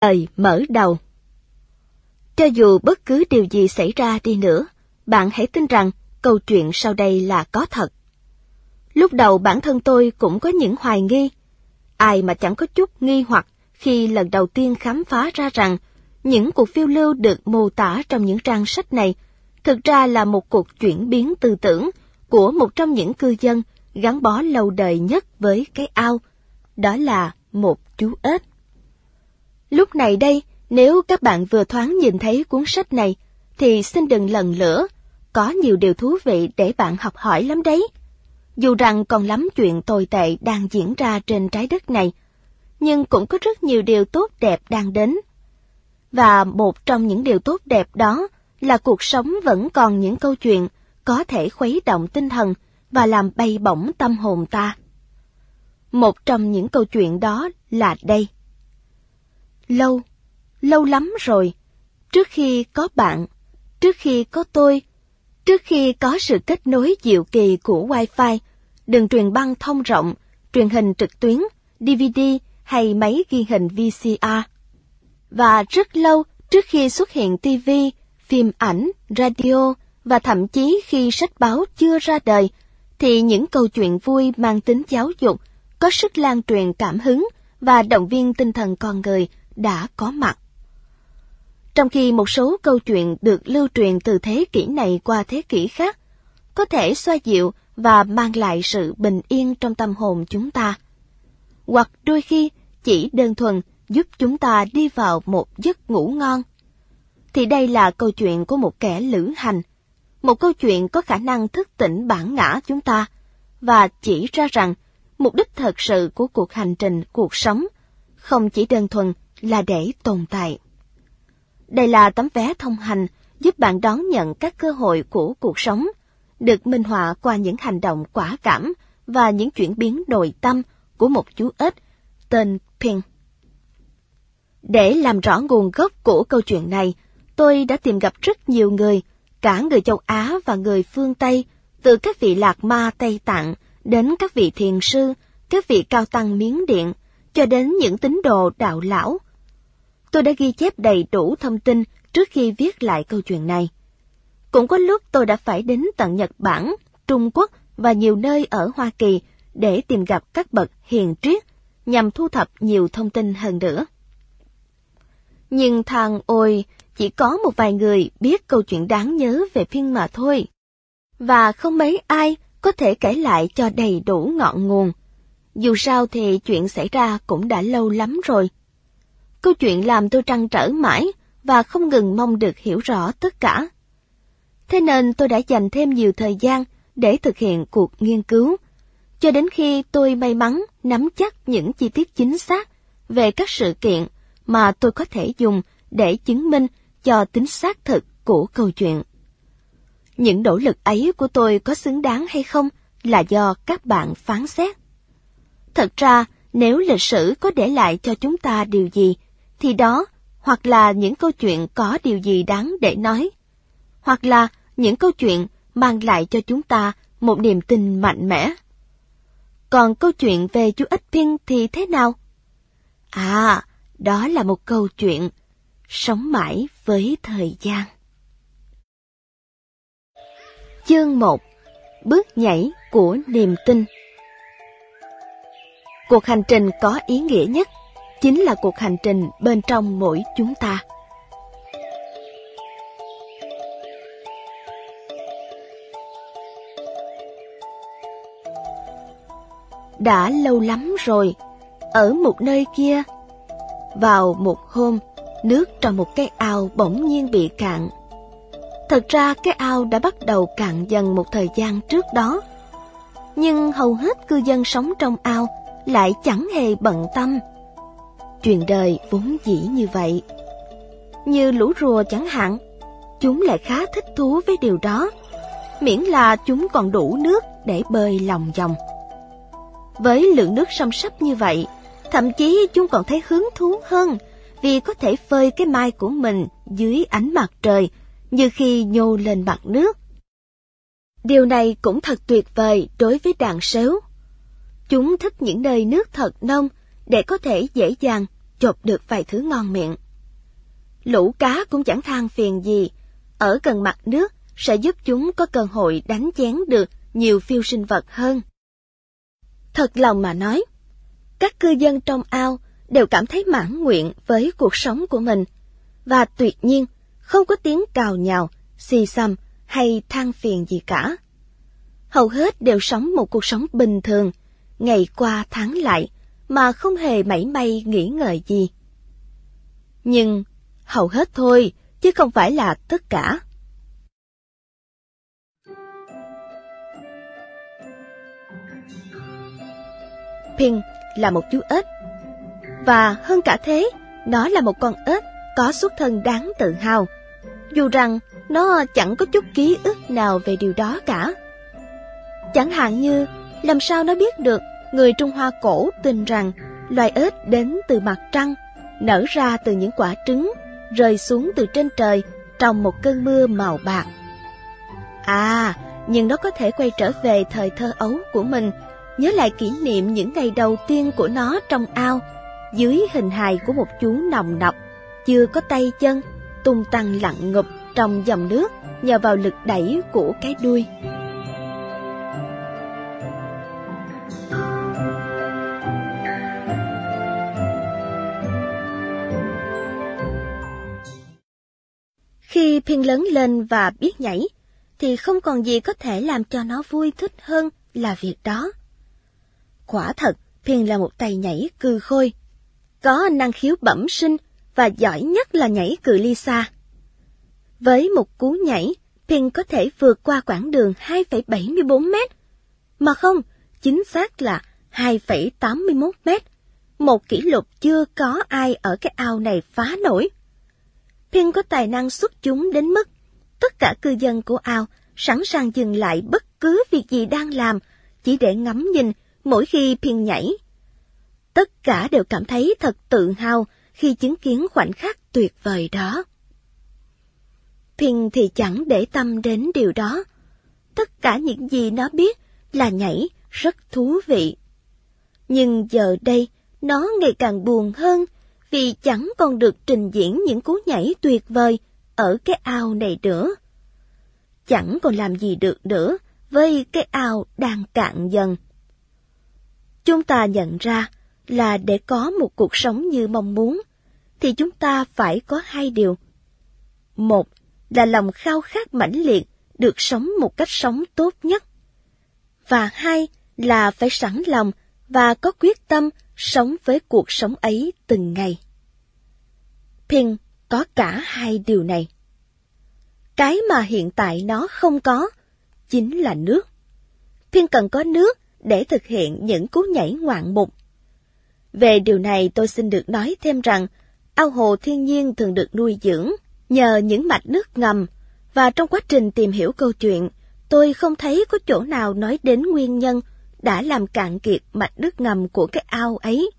Lời mở đầu Cho dù bất cứ điều gì xảy ra đi nữa, bạn hãy tin rằng câu chuyện sau đây là có thật. Lúc đầu bản thân tôi cũng có những hoài nghi. Ai mà chẳng có chút nghi hoặc khi lần đầu tiên khám phá ra rằng những cuộc phiêu lưu được mô tả trong những trang sách này thực ra là một cuộc chuyển biến tư tưởng của một trong những cư dân gắn bó lâu đời nhất với cái ao, đó là một chú ếch. Lúc này đây, nếu các bạn vừa thoáng nhìn thấy cuốn sách này, thì xin đừng lần lửa, có nhiều điều thú vị để bạn học hỏi lắm đấy. Dù rằng còn lắm chuyện tồi tệ đang diễn ra trên trái đất này, nhưng cũng có rất nhiều điều tốt đẹp đang đến. Và một trong những điều tốt đẹp đó là cuộc sống vẫn còn những câu chuyện có thể khuấy động tinh thần và làm bay bổng tâm hồn ta. Một trong những câu chuyện đó là đây. Lâu, lâu lắm rồi, trước khi có bạn, trước khi có tôi, trước khi có sự kết nối diệu kỳ của Wi-Fi, đường truyền băng thông rộng, truyền hình trực tuyến, DVD hay máy ghi hình VCR. Và rất lâu trước khi xuất hiện TV, phim ảnh, radio và thậm chí khi sách báo chưa ra đời, thì những câu chuyện vui mang tính giáo dục, có sức lan truyền cảm hứng và động viên tinh thần con người đã có mặt. Trong khi một số câu chuyện được lưu truyền từ thế kỷ này qua thế kỷ khác, có thể xoa dịu và mang lại sự bình yên trong tâm hồn chúng ta. Hoặc đôi khi chỉ đơn thuần giúp chúng ta đi vào một giấc ngủ ngon. Thì đây là câu chuyện của một kẻ lữ hành, một câu chuyện có khả năng thức tỉnh bản ngã chúng ta và chỉ ra rằng mục đích thật sự của cuộc hành trình cuộc sống không chỉ đơn thuần là để tồn tại. Đây là tấm vé thông hành giúp bạn đón nhận các cơ hội của cuộc sống, được minh họa qua những hành động quả cảm và những chuyển biến nội tâm của một chú ếch tên Pink. Để làm rõ nguồn gốc của câu chuyện này, tôi đã tìm gặp rất nhiều người, cả người châu Á và người phương Tây, từ các vị lạc ma Tây Tạng đến các vị thiền sư, các vị cao tăng miến điện, cho đến những tín đồ đạo lão. Tôi đã ghi chép đầy đủ thông tin trước khi viết lại câu chuyện này. Cũng có lúc tôi đã phải đến tận Nhật Bản, Trung Quốc và nhiều nơi ở Hoa Kỳ để tìm gặp các bậc hiền triết nhằm thu thập nhiều thông tin hơn nữa. Nhưng thằng ôi, chỉ có một vài người biết câu chuyện đáng nhớ về phiên mà thôi. Và không mấy ai có thể kể lại cho đầy đủ ngọn nguồn. Dù sao thì chuyện xảy ra cũng đã lâu lắm rồi. Câu chuyện làm tôi trăn trở mãi và không ngừng mong được hiểu rõ tất cả. Thế nên tôi đã dành thêm nhiều thời gian để thực hiện cuộc nghiên cứu, cho đến khi tôi may mắn nắm chắc những chi tiết chính xác về các sự kiện mà tôi có thể dùng để chứng minh cho tính xác thực của câu chuyện. Những nỗ lực ấy của tôi có xứng đáng hay không là do các bạn phán xét. Thật ra, nếu lịch sử có để lại cho chúng ta điều gì, thì đó hoặc là những câu chuyện có điều gì đáng để nói, hoặc là những câu chuyện mang lại cho chúng ta một niềm tin mạnh mẽ. Còn câu chuyện về chú Ích Pin thì thế nào? À, đó là một câu chuyện sống mãi với thời gian. Chương 1 Bước nhảy của niềm tin Cuộc hành trình có ý nghĩa nhất chính là cuộc hành trình bên trong mỗi chúng ta. Đã lâu lắm rồi, ở một nơi kia, vào một hôm, nước trong một cái ao bỗng nhiên bị cạn. Thật ra cái ao đã bắt đầu cạn dần một thời gian trước đó. Nhưng hầu hết cư dân sống trong ao lại chẳng hề bận tâm chuyện đời vốn dĩ như vậy. Như lũ rùa chẳng hạn, chúng lại khá thích thú với điều đó, miễn là chúng còn đủ nước để bơi lòng vòng. Với lượng nước sông sắp như vậy, thậm chí chúng còn thấy hứng thú hơn vì có thể phơi cái mai của mình dưới ánh mặt trời như khi nhô lên mặt nước. Điều này cũng thật tuyệt vời đối với đàn sếu. Chúng thích những nơi nước thật nông để có thể dễ dàng chộp được vài thứ ngon miệng. Lũ cá cũng chẳng than phiền gì, ở gần mặt nước sẽ giúp chúng có cơ hội đánh chén được nhiều phiêu sinh vật hơn. Thật lòng mà nói, các cư dân trong ao đều cảm thấy mãn nguyện với cuộc sống của mình, và tuyệt nhiên không có tiếng cào nhào, xì xăm hay than phiền gì cả. Hầu hết đều sống một cuộc sống bình thường, ngày qua tháng lại, mà không hề mảy may nghĩ ngợi gì. Nhưng hầu hết thôi, chứ không phải là tất cả. Pin là một chú ếch. Và hơn cả thế, nó là một con ếch có xuất thân đáng tự hào. Dù rằng nó chẳng có chút ký ức nào về điều đó cả. Chẳng hạn như, làm sao nó biết được người Trung Hoa cổ tin rằng loài ếch đến từ mặt trăng, nở ra từ những quả trứng, rơi xuống từ trên trời trong một cơn mưa màu bạc. À, nhưng nó có thể quay trở về thời thơ ấu của mình, nhớ lại kỷ niệm những ngày đầu tiên của nó trong ao, dưới hình hài của một chú nòng nọc, chưa có tay chân, tung tăng lặng ngụp trong dòng nước nhờ vào lực đẩy của cái đuôi. Thiên lớn lên và biết nhảy, thì không còn gì có thể làm cho nó vui thích hơn là việc đó. Quả thật, Thiên là một tay nhảy cừ khôi, có năng khiếu bẩm sinh và giỏi nhất là nhảy cự ly xa. Với một cú nhảy, Thiên có thể vượt qua quãng đường 2,74 mét, mà không, chính xác là 2,81 mét, một kỷ lục chưa có ai ở cái ao này phá nổi. Pin có tài năng xuất chúng đến mức tất cả cư dân của ao sẵn sàng dừng lại bất cứ việc gì đang làm chỉ để ngắm nhìn mỗi khi Pin nhảy. Tất cả đều cảm thấy thật tự hào khi chứng kiến khoảnh khắc tuyệt vời đó. Pin thì chẳng để tâm đến điều đó. Tất cả những gì nó biết là nhảy rất thú vị. Nhưng giờ đây, nó ngày càng buồn hơn vì chẳng còn được trình diễn những cú nhảy tuyệt vời ở cái ao này nữa. Chẳng còn làm gì được nữa với cái ao đang cạn dần. Chúng ta nhận ra là để có một cuộc sống như mong muốn, thì chúng ta phải có hai điều. Một là lòng khao khát mãnh liệt được sống một cách sống tốt nhất. Và hai là phải sẵn lòng và có quyết tâm sống với cuộc sống ấy từng ngày. Pin có cả hai điều này. Cái mà hiện tại nó không có chính là nước. Pin cần có nước để thực hiện những cú nhảy ngoạn mục. Về điều này tôi xin được nói thêm rằng ao hồ thiên nhiên thường được nuôi dưỡng nhờ những mạch nước ngầm và trong quá trình tìm hiểu câu chuyện, tôi không thấy có chỗ nào nói đến nguyên nhân đã làm cạn kiệt mạch nước ngầm của cái ao ấy.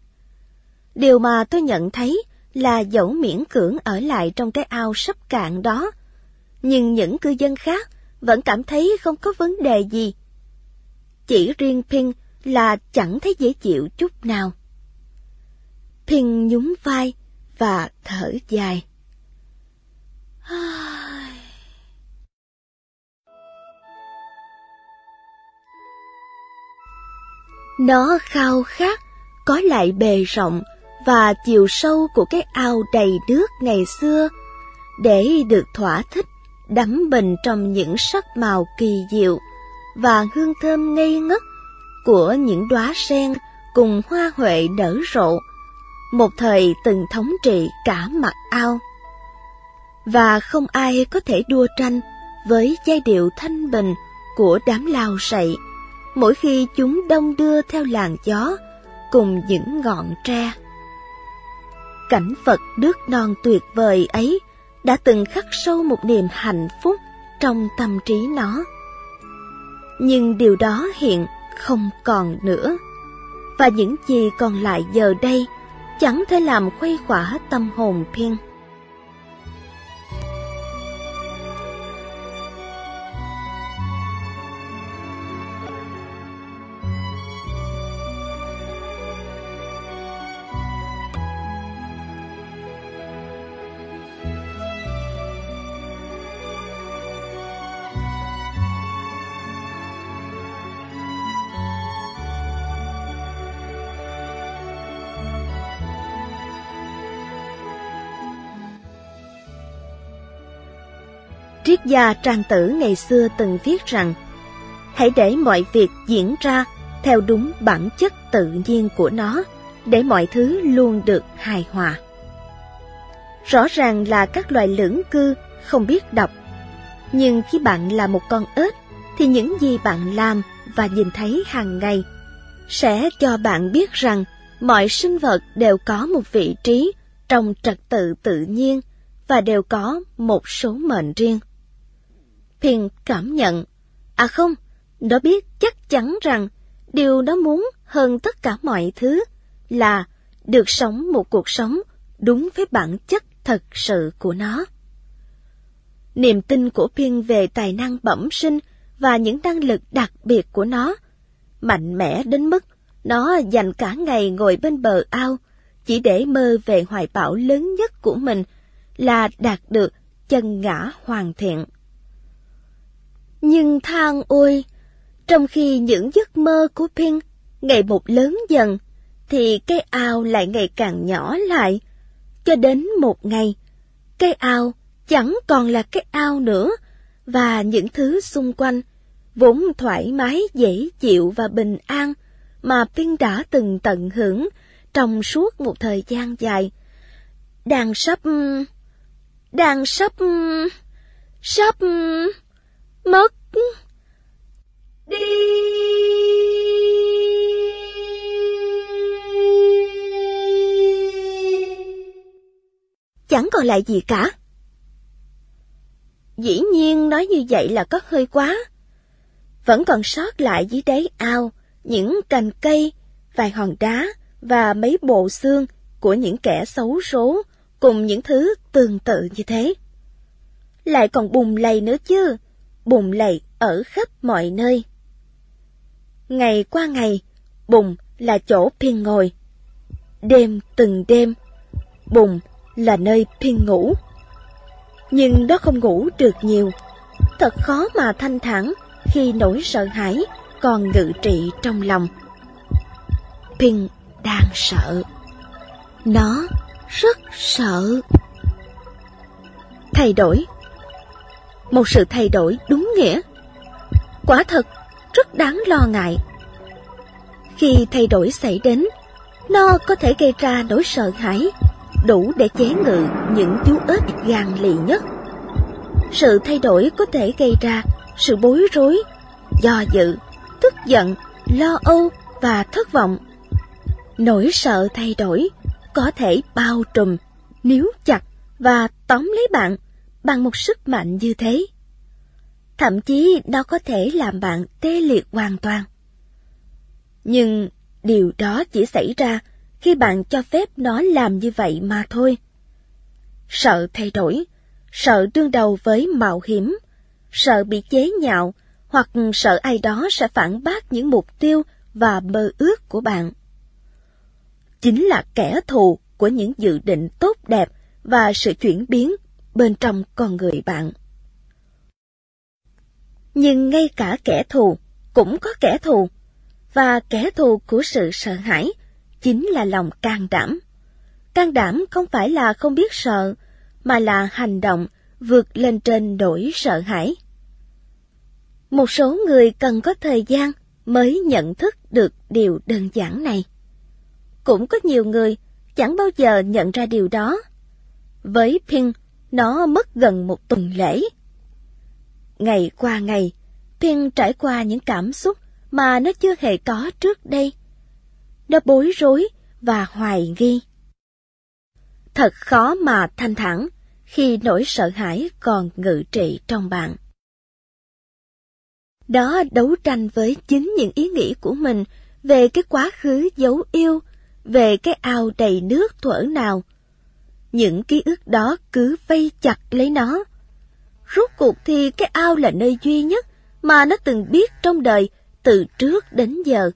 Điều mà tôi nhận thấy là dẫu miễn cưỡng ở lại trong cái ao sắp cạn đó, nhưng những cư dân khác vẫn cảm thấy không có vấn đề gì. Chỉ riêng Pin là chẳng thấy dễ chịu chút nào. Pin nhún vai và thở dài. Nó khao khát, có lại bề rộng và chiều sâu của cái ao đầy nước ngày xưa, để được thỏa thích, đắm mình trong những sắc màu kỳ diệu và hương thơm ngây ngất của những đóa sen cùng hoa huệ nở rộ, một thời từng thống trị cả mặt ao. Và không ai có thể đua tranh với giai điệu thanh bình của đám lao sậy mỗi khi chúng đông đưa theo làn gió cùng những ngọn tre. Cảnh Phật nước non tuyệt vời ấy đã từng khắc sâu một niềm hạnh phúc trong tâm trí nó. Nhưng điều đó hiện không còn nữa, và những gì còn lại giờ đây chẳng thể làm khuây khỏa tâm hồn thiên. Gia Trang Tử ngày xưa từng viết rằng Hãy để mọi việc diễn ra theo đúng bản chất tự nhiên của nó, để mọi thứ luôn được hài hòa. Rõ ràng là các loài lưỡng cư không biết đọc, nhưng khi bạn là một con ếch, thì những gì bạn làm và nhìn thấy hàng ngày sẽ cho bạn biết rằng mọi sinh vật đều có một vị trí trong trật tự tự nhiên và đều có một số mệnh riêng. Phiền cảm nhận, à không, nó biết chắc chắn rằng điều nó muốn hơn tất cả mọi thứ là được sống một cuộc sống đúng với bản chất thật sự của nó. Niềm tin của Pin về tài năng bẩm sinh và những năng lực đặc biệt của nó mạnh mẽ đến mức nó dành cả ngày ngồi bên bờ ao chỉ để mơ về hoài bão lớn nhất của mình là đạt được chân ngã hoàn thiện. Nhưng than ôi, trong khi những giấc mơ của Pin ngày một lớn dần, thì cái ao lại ngày càng nhỏ lại, cho đến một ngày, cái ao chẳng còn là cái ao nữa, và những thứ xung quanh vốn thoải mái dễ chịu và bình an mà Pin đã từng tận hưởng trong suốt một thời gian dài, đang sắp đang sắp sắp mất. Đi. Chẳng còn lại gì cả. Dĩ nhiên nói như vậy là có hơi quá. Vẫn còn sót lại dưới đáy ao những cành cây vài hòn đá và mấy bộ xương của những kẻ xấu số cùng những thứ tương tự như thế. Lại còn bùng lầy nữa chứ, bùng lầy ở khắp mọi nơi. Ngày qua ngày, bùng là chỗ phiên ngồi. Đêm từng đêm, bùng là nơi phiên ngủ. Nhưng nó không ngủ được nhiều, thật khó mà thanh thản khi nỗi sợ hãi còn ngự trị trong lòng. Phiên đang sợ. Nó rất sợ. Thay đổi một sự thay đổi đúng nghĩa. Quả thật, rất đáng lo ngại. Khi thay đổi xảy đến, nó có thể gây ra nỗi sợ hãi, đủ để chế ngự những chú ếch gan lì nhất. Sự thay đổi có thể gây ra sự bối rối, do dự, tức giận, lo âu và thất vọng. Nỗi sợ thay đổi có thể bao trùm, níu chặt và tóm lấy bạn bằng một sức mạnh như thế. Thậm chí nó có thể làm bạn tê liệt hoàn toàn. Nhưng điều đó chỉ xảy ra khi bạn cho phép nó làm như vậy mà thôi. Sợ thay đổi, sợ đương đầu với mạo hiểm, sợ bị chế nhạo hoặc sợ ai đó sẽ phản bác những mục tiêu và mơ ước của bạn chính là kẻ thù của những dự định tốt đẹp và sự chuyển biến bên trong con người bạn. Nhưng ngay cả kẻ thù cũng có kẻ thù, và kẻ thù của sự sợ hãi chính là lòng can đảm. Can đảm không phải là không biết sợ, mà là hành động vượt lên trên nỗi sợ hãi. Một số người cần có thời gian mới nhận thức được điều đơn giản này. Cũng có nhiều người chẳng bao giờ nhận ra điều đó. Với Pin, nó mất gần một tuần lễ. Ngày qua ngày, Pin trải qua những cảm xúc mà nó chưa hề có trước đây. Nó bối rối và hoài nghi. Thật khó mà thanh thản khi nỗi sợ hãi còn ngự trị trong bạn. Đó đấu tranh với chính những ý nghĩ của mình về cái quá khứ dấu yêu về cái ao đầy nước thuở nào. Những ký ức đó cứ vây chặt lấy nó. Rốt cuộc thì cái ao là nơi duy nhất mà nó từng biết trong đời từ trước đến giờ.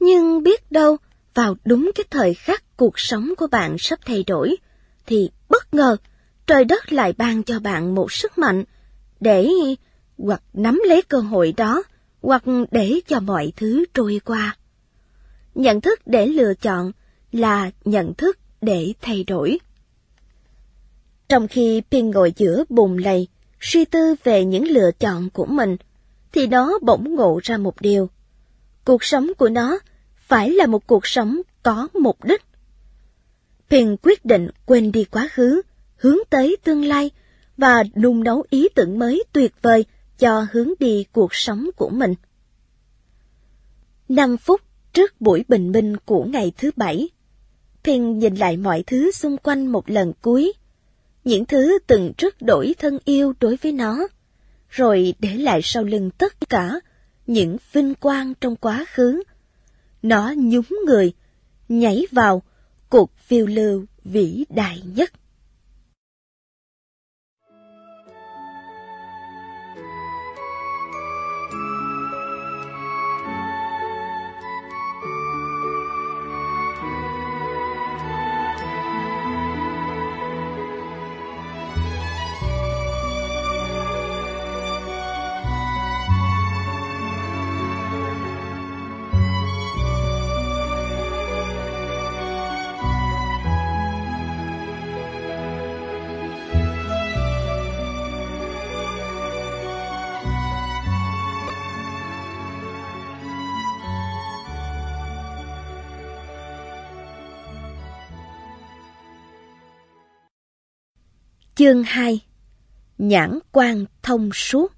Nhưng biết đâu, vào đúng cái thời khắc cuộc sống của bạn sắp thay đổi, thì bất ngờ trời đất lại ban cho bạn một sức mạnh để hoặc nắm lấy cơ hội đó, hoặc để cho mọi thứ trôi qua. Nhận thức để lựa chọn là nhận thức để thay đổi. Trong khi Pin ngồi giữa bùn lầy, suy tư về những lựa chọn của mình, thì nó bỗng ngộ ra một điều. Cuộc sống của nó phải là một cuộc sống có mục đích. Pin quyết định quên đi quá khứ, hướng tới tương lai và nung nấu ý tưởng mới tuyệt vời cho hướng đi cuộc sống của mình. 5 phút trước buổi bình minh của ngày thứ bảy, thiên nhìn lại mọi thứ xung quanh một lần cuối. Những thứ từng rất đổi thân yêu đối với nó, rồi để lại sau lưng tất cả những vinh quang trong quá khứ. Nó nhúng người, nhảy vào cuộc phiêu lưu vĩ đại nhất. Chương 2 Nhãn quan thông suốt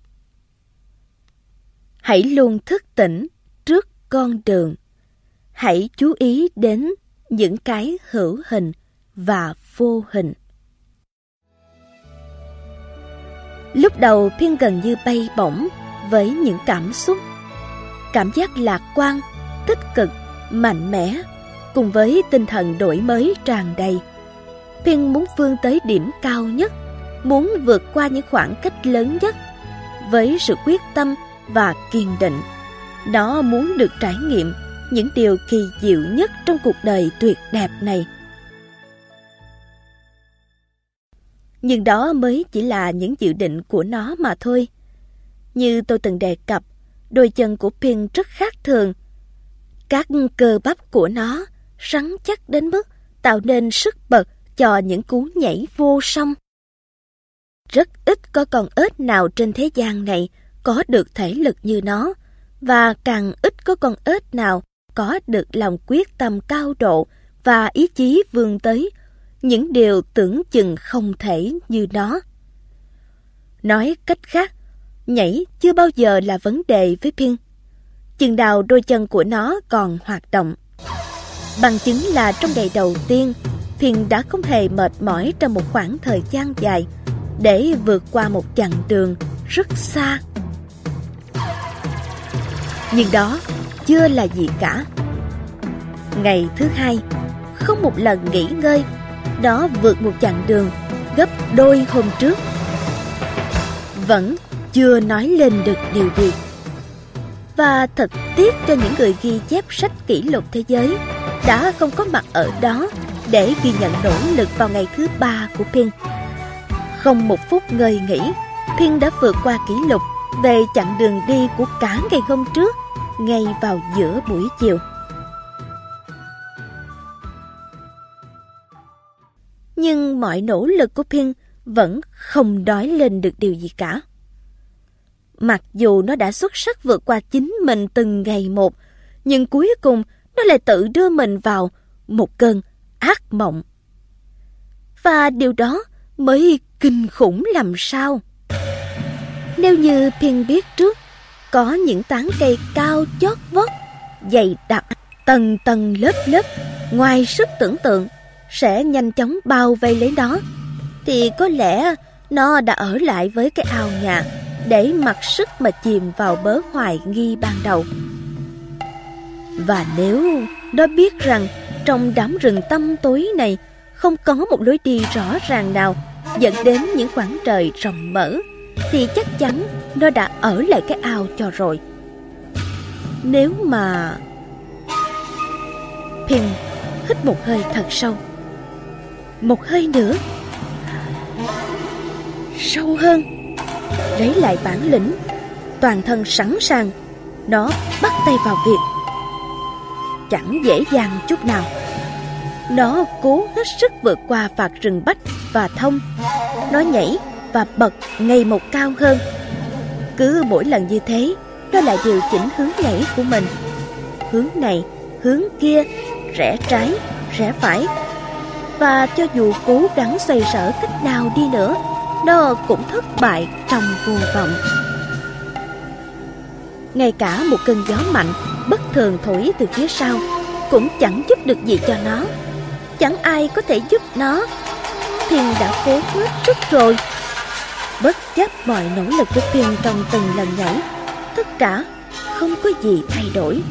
Hãy luôn thức tỉnh trước con đường. Hãy chú ý đến những cái hữu hình và vô hình. Lúc đầu Phiên gần như bay bổng với những cảm xúc. Cảm giác lạc quan, tích cực, mạnh mẽ, cùng với tinh thần đổi mới tràn đầy Phiên muốn vươn tới điểm cao nhất, muốn vượt qua những khoảng cách lớn nhất. Với sự quyết tâm và kiên định, nó muốn được trải nghiệm những điều kỳ diệu nhất trong cuộc đời tuyệt đẹp này. Nhưng đó mới chỉ là những dự định của nó mà thôi. Như tôi từng đề cập, đôi chân của Pin rất khác thường. Các cơ bắp của nó rắn chắc đến mức tạo nên sức bật cho những cú nhảy vô song. Rất ít có con ếch nào trên thế gian này có được thể lực như nó, và càng ít có con ếch nào có được lòng quyết tâm cao độ và ý chí vươn tới những điều tưởng chừng không thể như nó. Nói cách khác, nhảy chưa bao giờ là vấn đề với Pin. Chừng nào đôi chân của nó còn hoạt động. Bằng chứng là trong ngày đầu tiên, Thiền đã không hề mệt mỏi trong một khoảng thời gian dài để vượt qua một chặng đường rất xa. Nhưng đó chưa là gì cả. Ngày thứ hai, không một lần nghỉ ngơi, nó vượt một chặng đường gấp đôi hôm trước. Vẫn chưa nói lên được điều gì. Và thật tiếc cho những người ghi chép sách kỷ lục thế giới đã không có mặt ở đó để ghi nhận nỗ lực vào ngày thứ ba của Pin. Không một phút ngơi nghỉ, Pin đã vượt qua kỷ lục về chặng đường đi của cả ngày hôm trước, ngay vào giữa buổi chiều. Nhưng mọi nỗ lực của Pin vẫn không đói lên được điều gì cả. Mặc dù nó đã xuất sắc vượt qua chính mình từng ngày một, nhưng cuối cùng nó lại tự đưa mình vào một cơn ác mộng. Và điều đó mới kinh khủng làm sao. Nếu như Pin biết trước, có những tán cây cao chót vót, dày đặc, tầng tầng lớp lớp, ngoài sức tưởng tượng, sẽ nhanh chóng bao vây lấy nó, thì có lẽ nó đã ở lại với cái ao nhà để mặc sức mà chìm vào bớ hoài nghi ban đầu. Và nếu nó biết rằng trong đám rừng tăm tối này, không có một lối đi rõ ràng nào dẫn đến những khoảng trời rộng mở, thì chắc chắn nó đã ở lại cái ao cho rồi. Nếu mà... Pin hít một hơi thật sâu. Một hơi nữa. Sâu hơn. Lấy lại bản lĩnh. Toàn thân sẵn sàng. Nó bắt tay vào việc chẳng dễ dàng chút nào. Nó cố hết sức vượt qua vạt rừng bách và thông. Nó nhảy và bật ngày một cao hơn. Cứ mỗi lần như thế, nó lại điều chỉnh hướng nhảy của mình. Hướng này, hướng kia, rẽ trái, rẽ phải. Và cho dù cố gắng xoay sở cách nào đi nữa, nó cũng thất bại trong vô vọng. Ngay cả một cơn gió mạnh, bất thường thổi từ phía sau, cũng chẳng giúp được gì cho nó. Chẳng ai có thể giúp nó. Thiên đã cố hết sức rồi. Bất chấp mọi nỗ lực của Thiên trong từng lần nhảy, tất cả không có gì thay đổi.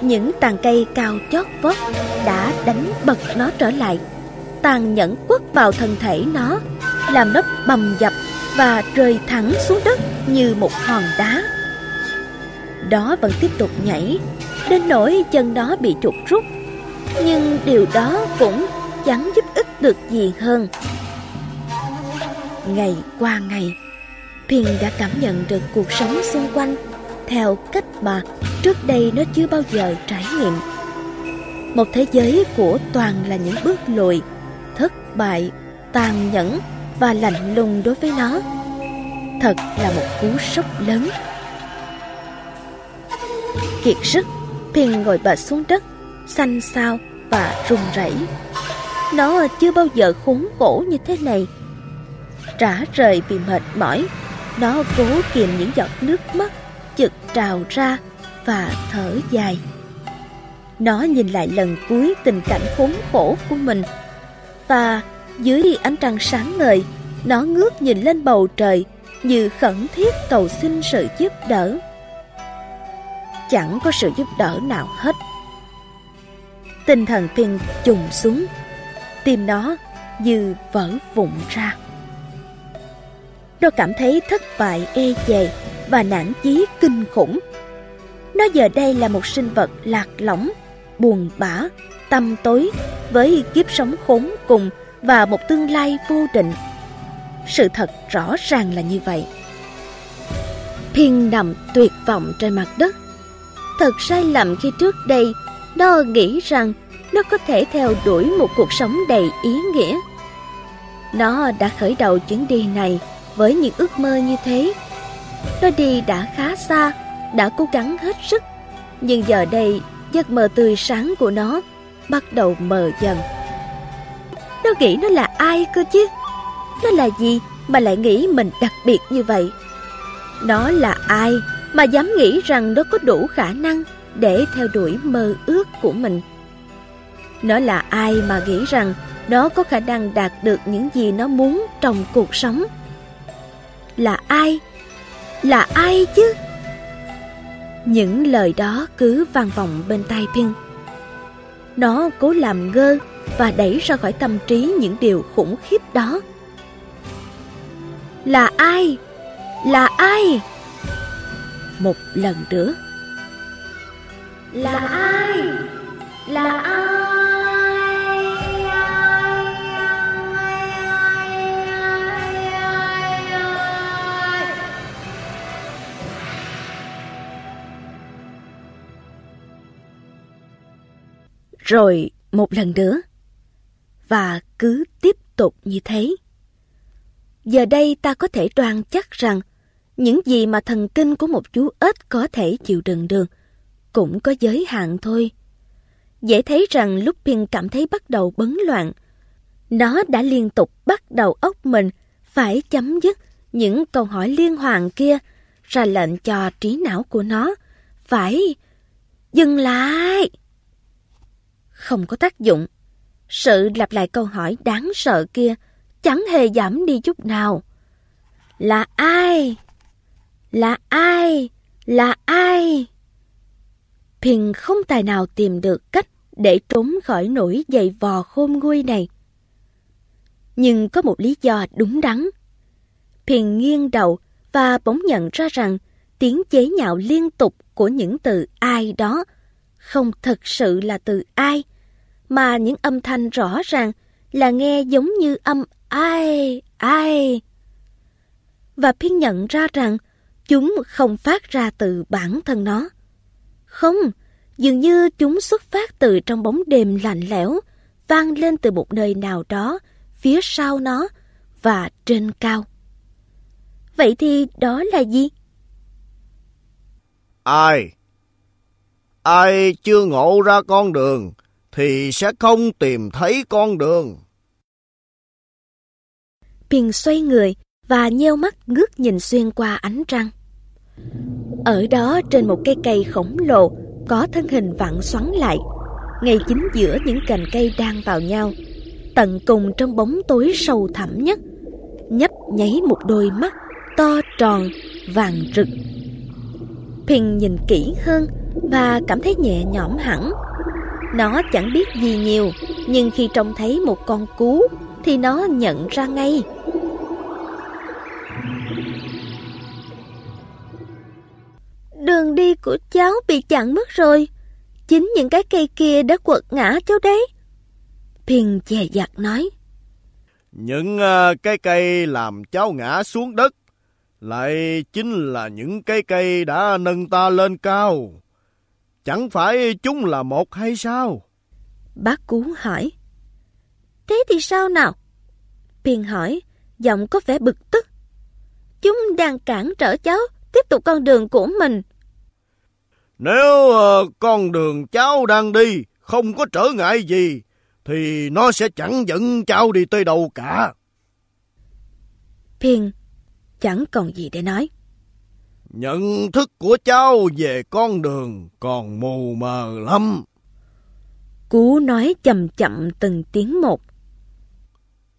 Những tàn cây cao chót vót đã đánh bật nó trở lại, tàn nhẫn quất vào thân thể nó, làm nó bầm dập và rơi thẳng xuống đất như một hòn đá. Đó vẫn tiếp tục nhảy, đến nỗi chân nó bị chuột rút. Nhưng điều đó cũng chẳng giúp ích được gì hơn. Ngày qua ngày, Phiền đã cảm nhận được cuộc sống xung quanh theo cách mà trước đây nó chưa bao giờ trải nghiệm. Một thế giới của toàn là những bước lùi, thất bại, tàn nhẫn và lạnh lùng đối với nó. Thật là một cú sốc lớn. Kiệt sức, Phiền ngồi bệt xuống đất, xanh xao và run rẩy. Nó chưa bao giờ khốn khổ như thế này. Trả rời vì mệt mỏi, nó cố kìm những giọt nước mắt chực trào ra và thở dài. Nó nhìn lại lần cuối tình cảnh khốn khổ của mình và dưới ánh trăng sáng ngời, nó ngước nhìn lên bầu trời như khẩn thiết cầu xin sự giúp đỡ. Chẳng có sự giúp đỡ nào hết. Tinh thần Phiên trùng xuống, tim nó như vỡ vụn ra. Nó cảm thấy thất bại e dè và nản chí kinh khủng. Nó giờ đây là một sinh vật lạc lõng, buồn bã, tâm tối với kiếp sống khốn cùng và một tương lai vô định. Sự thật rõ ràng là như vậy. Phiên nằm tuyệt vọng trên mặt đất. Thật sai lầm khi trước đây nó nghĩ rằng nó có thể theo đuổi một cuộc sống đầy ý nghĩa. Nó đã khởi đầu chuyến đi này với những ước mơ như thế. Nó đi đã khá xa, đã cố gắng hết sức, nhưng giờ đây giấc mơ tươi sáng của nó bắt đầu mờ dần. Nó nghĩ nó là ai cơ chứ? Nó là gì mà lại nghĩ mình đặc biệt như vậy? Nó là ai mà dám nghĩ rằng nó có đủ khả năng để theo đuổi mơ ước của mình? Nó là ai mà nghĩ rằng nó có khả năng đạt được những gì nó muốn trong cuộc sống? Là ai? Là ai chứ? Những lời đó cứ vang vọng bên tai Pin. Nó cố làm ngơ và đẩy ra khỏi tâm trí những điều khủng khiếp đó. Là ai? Là ai? Một lần nữa. Là ai? Là ai? Rồi một lần nữa và cứ tiếp tục như thế. Giờ đây ta có thể đoan chắc rằng những gì mà thần kinh của một chú ếch có thể chịu đựng được cũng có giới hạn thôi. Dễ thấy rằng lúc Pin cảm thấy bắt đầu bấn loạn, nó đã liên tục bắt đầu óc mình phải chấm dứt những câu hỏi liên hoàn kia, ra lệnh cho trí não của nó phải dừng lại. Không có tác dụng. Sự lặp lại câu hỏi đáng sợ kia chẳng hề giảm đi chút nào. Là ai? Là ai? Là ai? Phiền không tài nào tìm được cách để trốn khỏi nỗi dày vò khôn nguôi này. Nhưng có một lý do đúng đắn. Phiền nghiêng đầu và bỗng nhận ra rằng tiếng chế nhạo liên tục của những từ ai đó không thật sự là từ ai, mà những âm thanh rõ ràng là nghe giống như âm ai, ai. Và phiên nhận ra rằng chúng không phát ra từ bản thân nó. Không, dường như chúng xuất phát từ trong bóng đêm lạnh lẽo, vang lên từ một nơi nào đó phía sau nó và trên cao. Vậy thì đó là gì? Ai? Ai chưa ngộ ra con đường thì sẽ không tìm thấy con đường. Piền xoay người và nheo mắt ngước nhìn xuyên qua ánh trăng. Ở đó trên một cây cây khổng lồ có thân hình vặn xoắn lại, ngay chính giữa những cành cây đang vào nhau, tận cùng trong bóng tối sâu thẳm nhất, nhấp nháy một đôi mắt to tròn, vàng rực. Phiền nhìn kỹ hơn và cảm thấy nhẹ nhõm hẳn. Nó chẳng biết gì nhiều, nhưng khi trông thấy một con cú thì nó nhận ra ngay. Đường đi của cháu bị chặn mất rồi. Chính những cái cây kia đã quật ngã cháu đấy. Phiền chè dặt nói. Những uh, cái cây làm cháu ngã xuống đất lại chính là những cái cây đã nâng ta lên cao. Chẳng phải chúng là một hay sao? Bác Cú hỏi. Thế thì sao nào? Phiền hỏi, giọng có vẻ bực tức. Chúng đang cản trở cháu tiếp tục con đường của mình. Nếu uh, con đường cháu đang đi không có trở ngại gì, thì nó sẽ chẳng dẫn cháu đi tới đâu cả. Phiền chẳng còn gì để nói. Nhận thức của cháu về con đường còn mù mờ lắm. Cú nói chậm chậm từng tiếng một.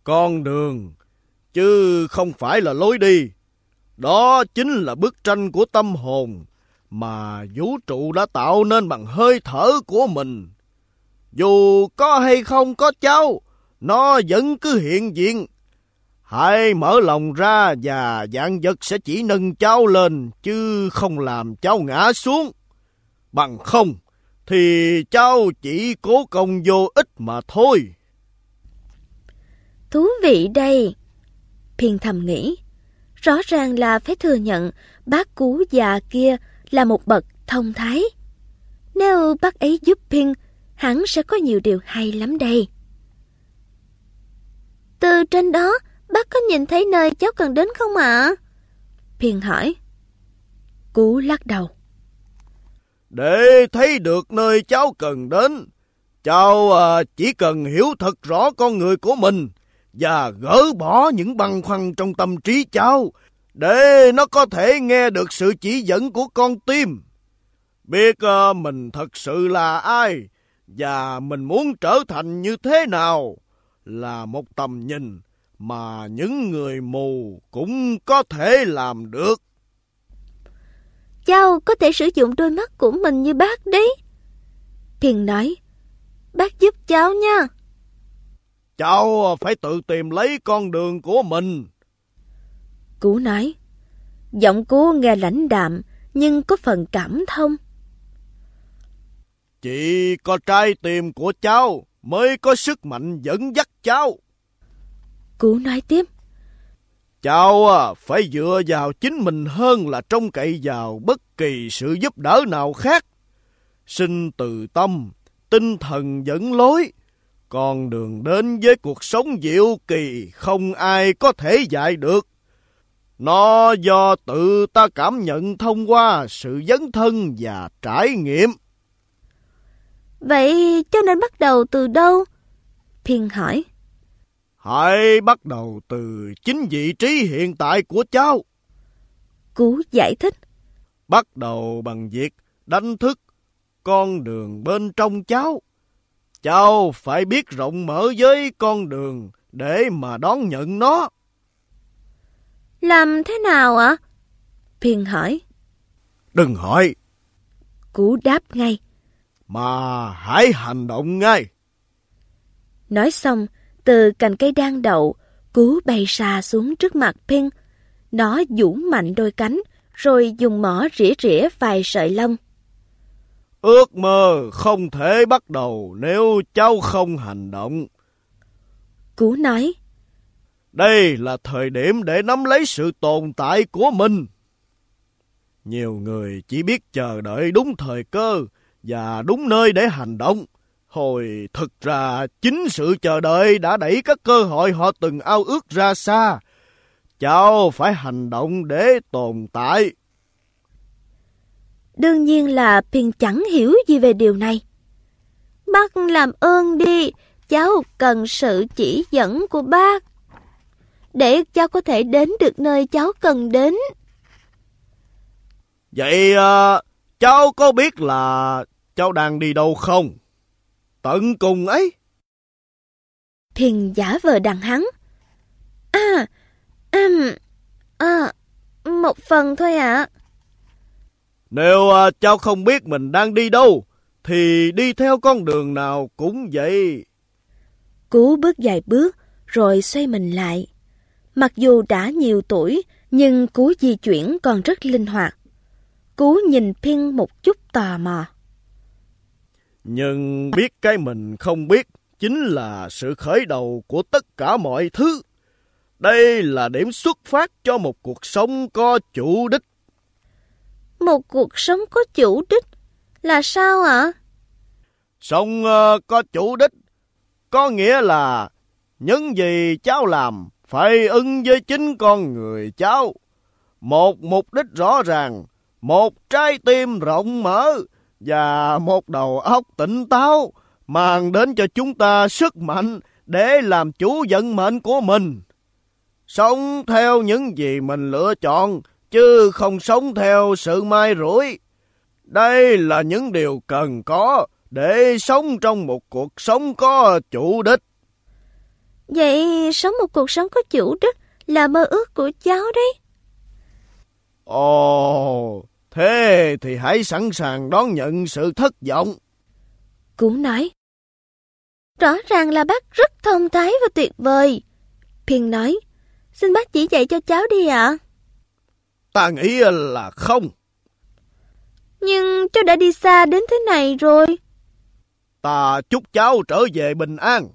Con đường, chứ không phải là lối đi. Đó chính là bức tranh của tâm hồn mà vũ trụ đã tạo nên bằng hơi thở của mình. Dù có hay không có cháu, nó vẫn cứ hiện diện. Hãy mở lòng ra và dạng vật sẽ chỉ nâng cháu lên, chứ không làm cháu ngã xuống. Bằng không, thì cháu chỉ cố công vô ích mà thôi. Thú vị đây. Phiền thầm nghĩ. Rõ ràng là phải thừa nhận bác cú già kia là một bậc thông thái. Nếu bác ấy giúp Pin, hẳn sẽ có nhiều điều hay lắm đây. Từ trên đó, bác có nhìn thấy nơi cháu cần đến không ạ? À? hỏi. Cú lắc đầu. Để thấy được nơi cháu cần đến, cháu à, chỉ cần hiểu thật rõ con người của mình và gỡ bỏ những băn khoăn trong tâm trí cháu để nó có thể nghe được sự chỉ dẫn của con tim. Biết uh, mình thật sự là ai và mình muốn trở thành như thế nào là một tầm nhìn mà những người mù cũng có thể làm được. Cháu có thể sử dụng đôi mắt của mình như bác đấy. Thiền nói, bác giúp cháu nha. Cháu phải tự tìm lấy con đường của mình. Cú nói, giọng cú nghe lãnh đạm nhưng có phần cảm thông. Chỉ có trái tim của cháu mới có sức mạnh dẫn dắt cháu. Cú nói tiếp. Cháu à, phải dựa vào chính mình hơn là trông cậy vào bất kỳ sự giúp đỡ nào khác. Sinh từ tâm, tinh thần dẫn lối. Con đường đến với cuộc sống diệu kỳ không ai có thể dạy được. Nó do tự ta cảm nhận thông qua sự dấn thân và trải nghiệm. Vậy cho nên bắt đầu từ đâu? Phiên hỏi. Hãy bắt đầu từ chính vị trí hiện tại của cháu. Cú giải thích. Bắt đầu bằng việc đánh thức con đường bên trong cháu. Cháu phải biết rộng mở với con đường để mà đón nhận nó. Làm thế nào ạ? Phiền hỏi. Đừng hỏi. Cú đáp ngay. Mà hãy hành động ngay. Nói xong, từ cành cây đang đậu, cú bay xa xuống trước mặt Pin. Nó vũ mạnh đôi cánh, rồi dùng mỏ rỉa rỉa vài sợi lông. Ước mơ không thể bắt đầu nếu cháu không hành động. Cú nói. Đây là thời điểm để nắm lấy sự tồn tại của mình. Nhiều người chỉ biết chờ đợi đúng thời cơ và đúng nơi để hành động, Hồi thực ra chính sự chờ đợi đã đẩy các cơ hội họ từng ao ước ra xa. Cháu phải hành động để tồn tại. Đương nhiên là Pin chẳng hiểu gì về điều này. Bác làm ơn đi, cháu cần sự chỉ dẫn của bác. Để cháu có thể đến được nơi cháu cần đến. Vậy uh, cháu có biết là cháu đang đi đâu không? Tận cùng ấy. Phiền giả vờ đằng hắn. À, um, à, một phần thôi ạ. À. Nếu uh, cháu không biết mình đang đi đâu, thì đi theo con đường nào cũng vậy. Cú bước vài bước, rồi xoay mình lại. Mặc dù đã nhiều tuổi, nhưng cú di chuyển còn rất linh hoạt. Cú nhìn Pin một chút tò mò. Nhưng biết cái mình không biết chính là sự khởi đầu của tất cả mọi thứ. Đây là điểm xuất phát cho một cuộc sống có chủ đích. Một cuộc sống có chủ đích là sao ạ? Sống uh, có chủ đích có nghĩa là những gì cháu làm phải ưng với chính con người cháu. Một mục đích rõ ràng, một trái tim rộng mở và một đầu óc tỉnh táo mang đến cho chúng ta sức mạnh để làm chủ vận mệnh của mình. Sống theo những gì mình lựa chọn, chứ không sống theo sự mai rủi. Đây là những điều cần có để sống trong một cuộc sống có chủ đích. Vậy sống một cuộc sống có chủ đích là mơ ước của cháu đấy. Ồ, thế thì hãy sẵn sàng đón nhận sự thất vọng. Cũng nói. Rõ ràng là bác rất thông thái và tuyệt vời. Phiền nói, xin bác chỉ dạy cho cháu đi ạ. Ta nghĩ là không. Nhưng cháu đã đi xa đến thế này rồi. Ta chúc cháu trở về bình an.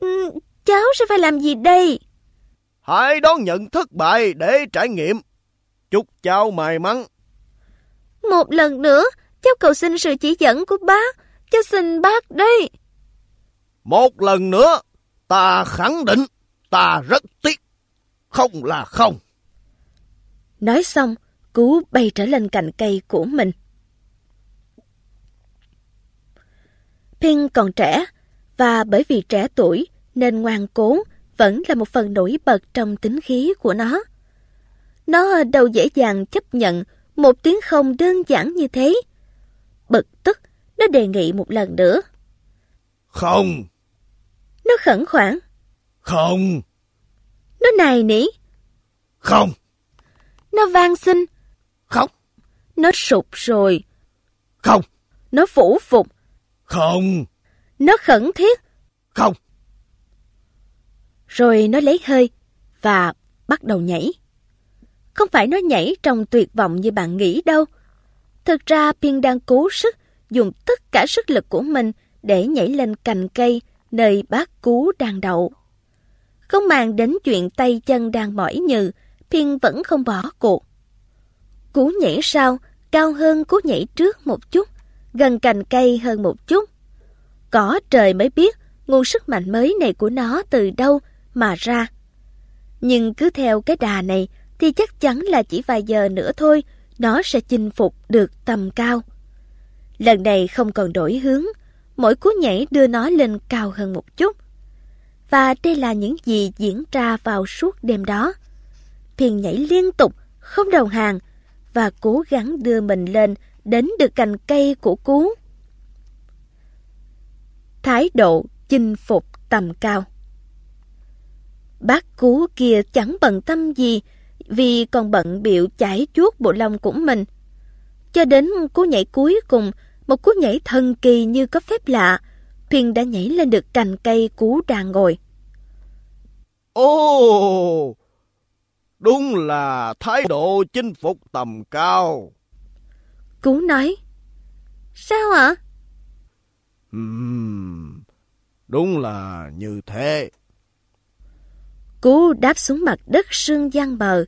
Ừ, cháu sẽ phải làm gì đây? Hãy đón nhận thất bại để trải nghiệm. Chúc cháu may mắn. Một lần nữa, cháu cầu xin sự chỉ dẫn của bác. Cháu xin bác đây. Một lần nữa, ta khẳng định, ta rất tiếc. Không là không. Nói xong, Cú bay trở lên cành cây của mình. Pin còn trẻ, và bởi vì trẻ tuổi nên ngoan cố vẫn là một phần nổi bật trong tính khí của nó. Nó đâu dễ dàng chấp nhận một tiếng không đơn giản như thế. Bực tức, nó đề nghị một lần nữa. Không. Nó khẩn khoản. Không. Nó nài nỉ. Không. Nó van xin. Không. Nó sụp rồi. Không. Nó phủ phục. Không. Nó khẩn thiết. Không. Rồi nó lấy hơi và bắt đầu nhảy. Không phải nó nhảy trong tuyệt vọng như bạn nghĩ đâu. Thực ra Pin đang cố sức dùng tất cả sức lực của mình để nhảy lên cành cây nơi bác cú đang đậu. Không màng đến chuyện tay chân đang mỏi nhừ, Pin vẫn không bỏ cuộc. Cú nhảy sau, cao hơn cú nhảy trước một chút, gần cành cây hơn một chút. Có trời mới biết nguồn sức mạnh mới này của nó từ đâu mà ra. Nhưng cứ theo cái đà này thì chắc chắn là chỉ vài giờ nữa thôi nó sẽ chinh phục được tầm cao. Lần này không còn đổi hướng, mỗi cú nhảy đưa nó lên cao hơn một chút. Và đây là những gì diễn ra vào suốt đêm đó. Thiền nhảy liên tục, không đầu hàng, và cố gắng đưa mình lên đến được cành cây của cú. Thái độ chinh phục tầm cao Bác cú kia chẳng bận tâm gì vì còn bận biểu chải chuốt bộ lông của mình. Cho đến cú nhảy cuối cùng, một cú nhảy thần kỳ như có phép lạ, Thuyền đã nhảy lên được cành cây cú đang ngồi. Ồ, đúng là thái độ chinh phục tầm cao. Cú nói, sao ạ? Uhm, đúng là như thế. Cú đáp xuống mặt đất sương giăng bờ.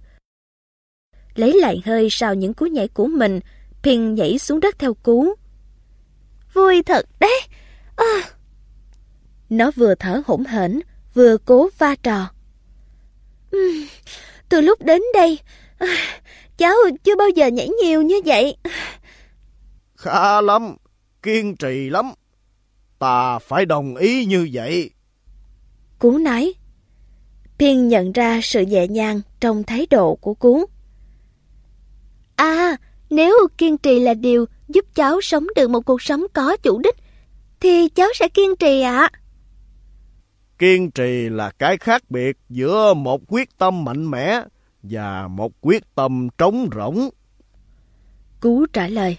Lấy lại hơi sau những cú nhảy của mình, Pin nhảy xuống đất theo cú. Vui thật đấy! À. Nó vừa thở hổn hển, vừa cố va trò. Uhm, từ lúc đến đây, à, cháu chưa bao giờ nhảy nhiều như vậy. Khá lắm, kiên trì lắm. Ta phải đồng ý như vậy. Cú nói. Phiên nhận ra sự nhẹ nhàng trong thái độ của Cú. À, nếu kiên trì là điều giúp cháu sống được một cuộc sống có chủ đích, thì cháu sẽ kiên trì ạ. Kiên trì là cái khác biệt giữa một quyết tâm mạnh mẽ và một quyết tâm trống rỗng. Cú trả lời.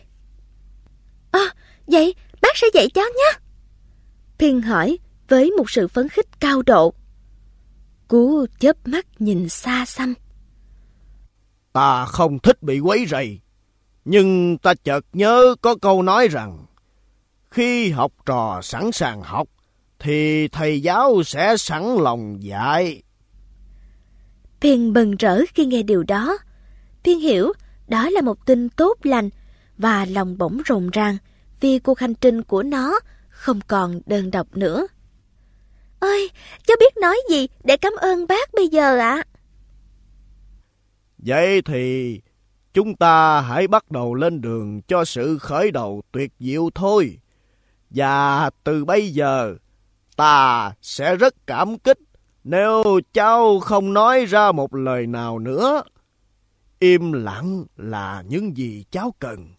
À, vậy bác sẽ dạy cháu nhé. Phiên hỏi với một sự phấn khích cao độ. Cú chớp mắt nhìn xa xăm. Ta không thích bị quấy rầy, nhưng ta chợt nhớ có câu nói rằng khi học trò sẵn sàng học thì thầy giáo sẽ sẵn lòng dạy. Phiên bừng rỡ khi nghe điều đó. Phiên hiểu đó là một tin tốt lành và lòng bỗng rộn ràng vì cuộc hành trình của nó không còn đơn độc nữa. Ôi, cháu biết nói gì để cảm ơn bác bây giờ ạ? Vậy thì chúng ta hãy bắt đầu lên đường cho sự khởi đầu tuyệt diệu thôi. Và từ bây giờ, ta sẽ rất cảm kích nếu cháu không nói ra một lời nào nữa. Im lặng là những gì cháu cần.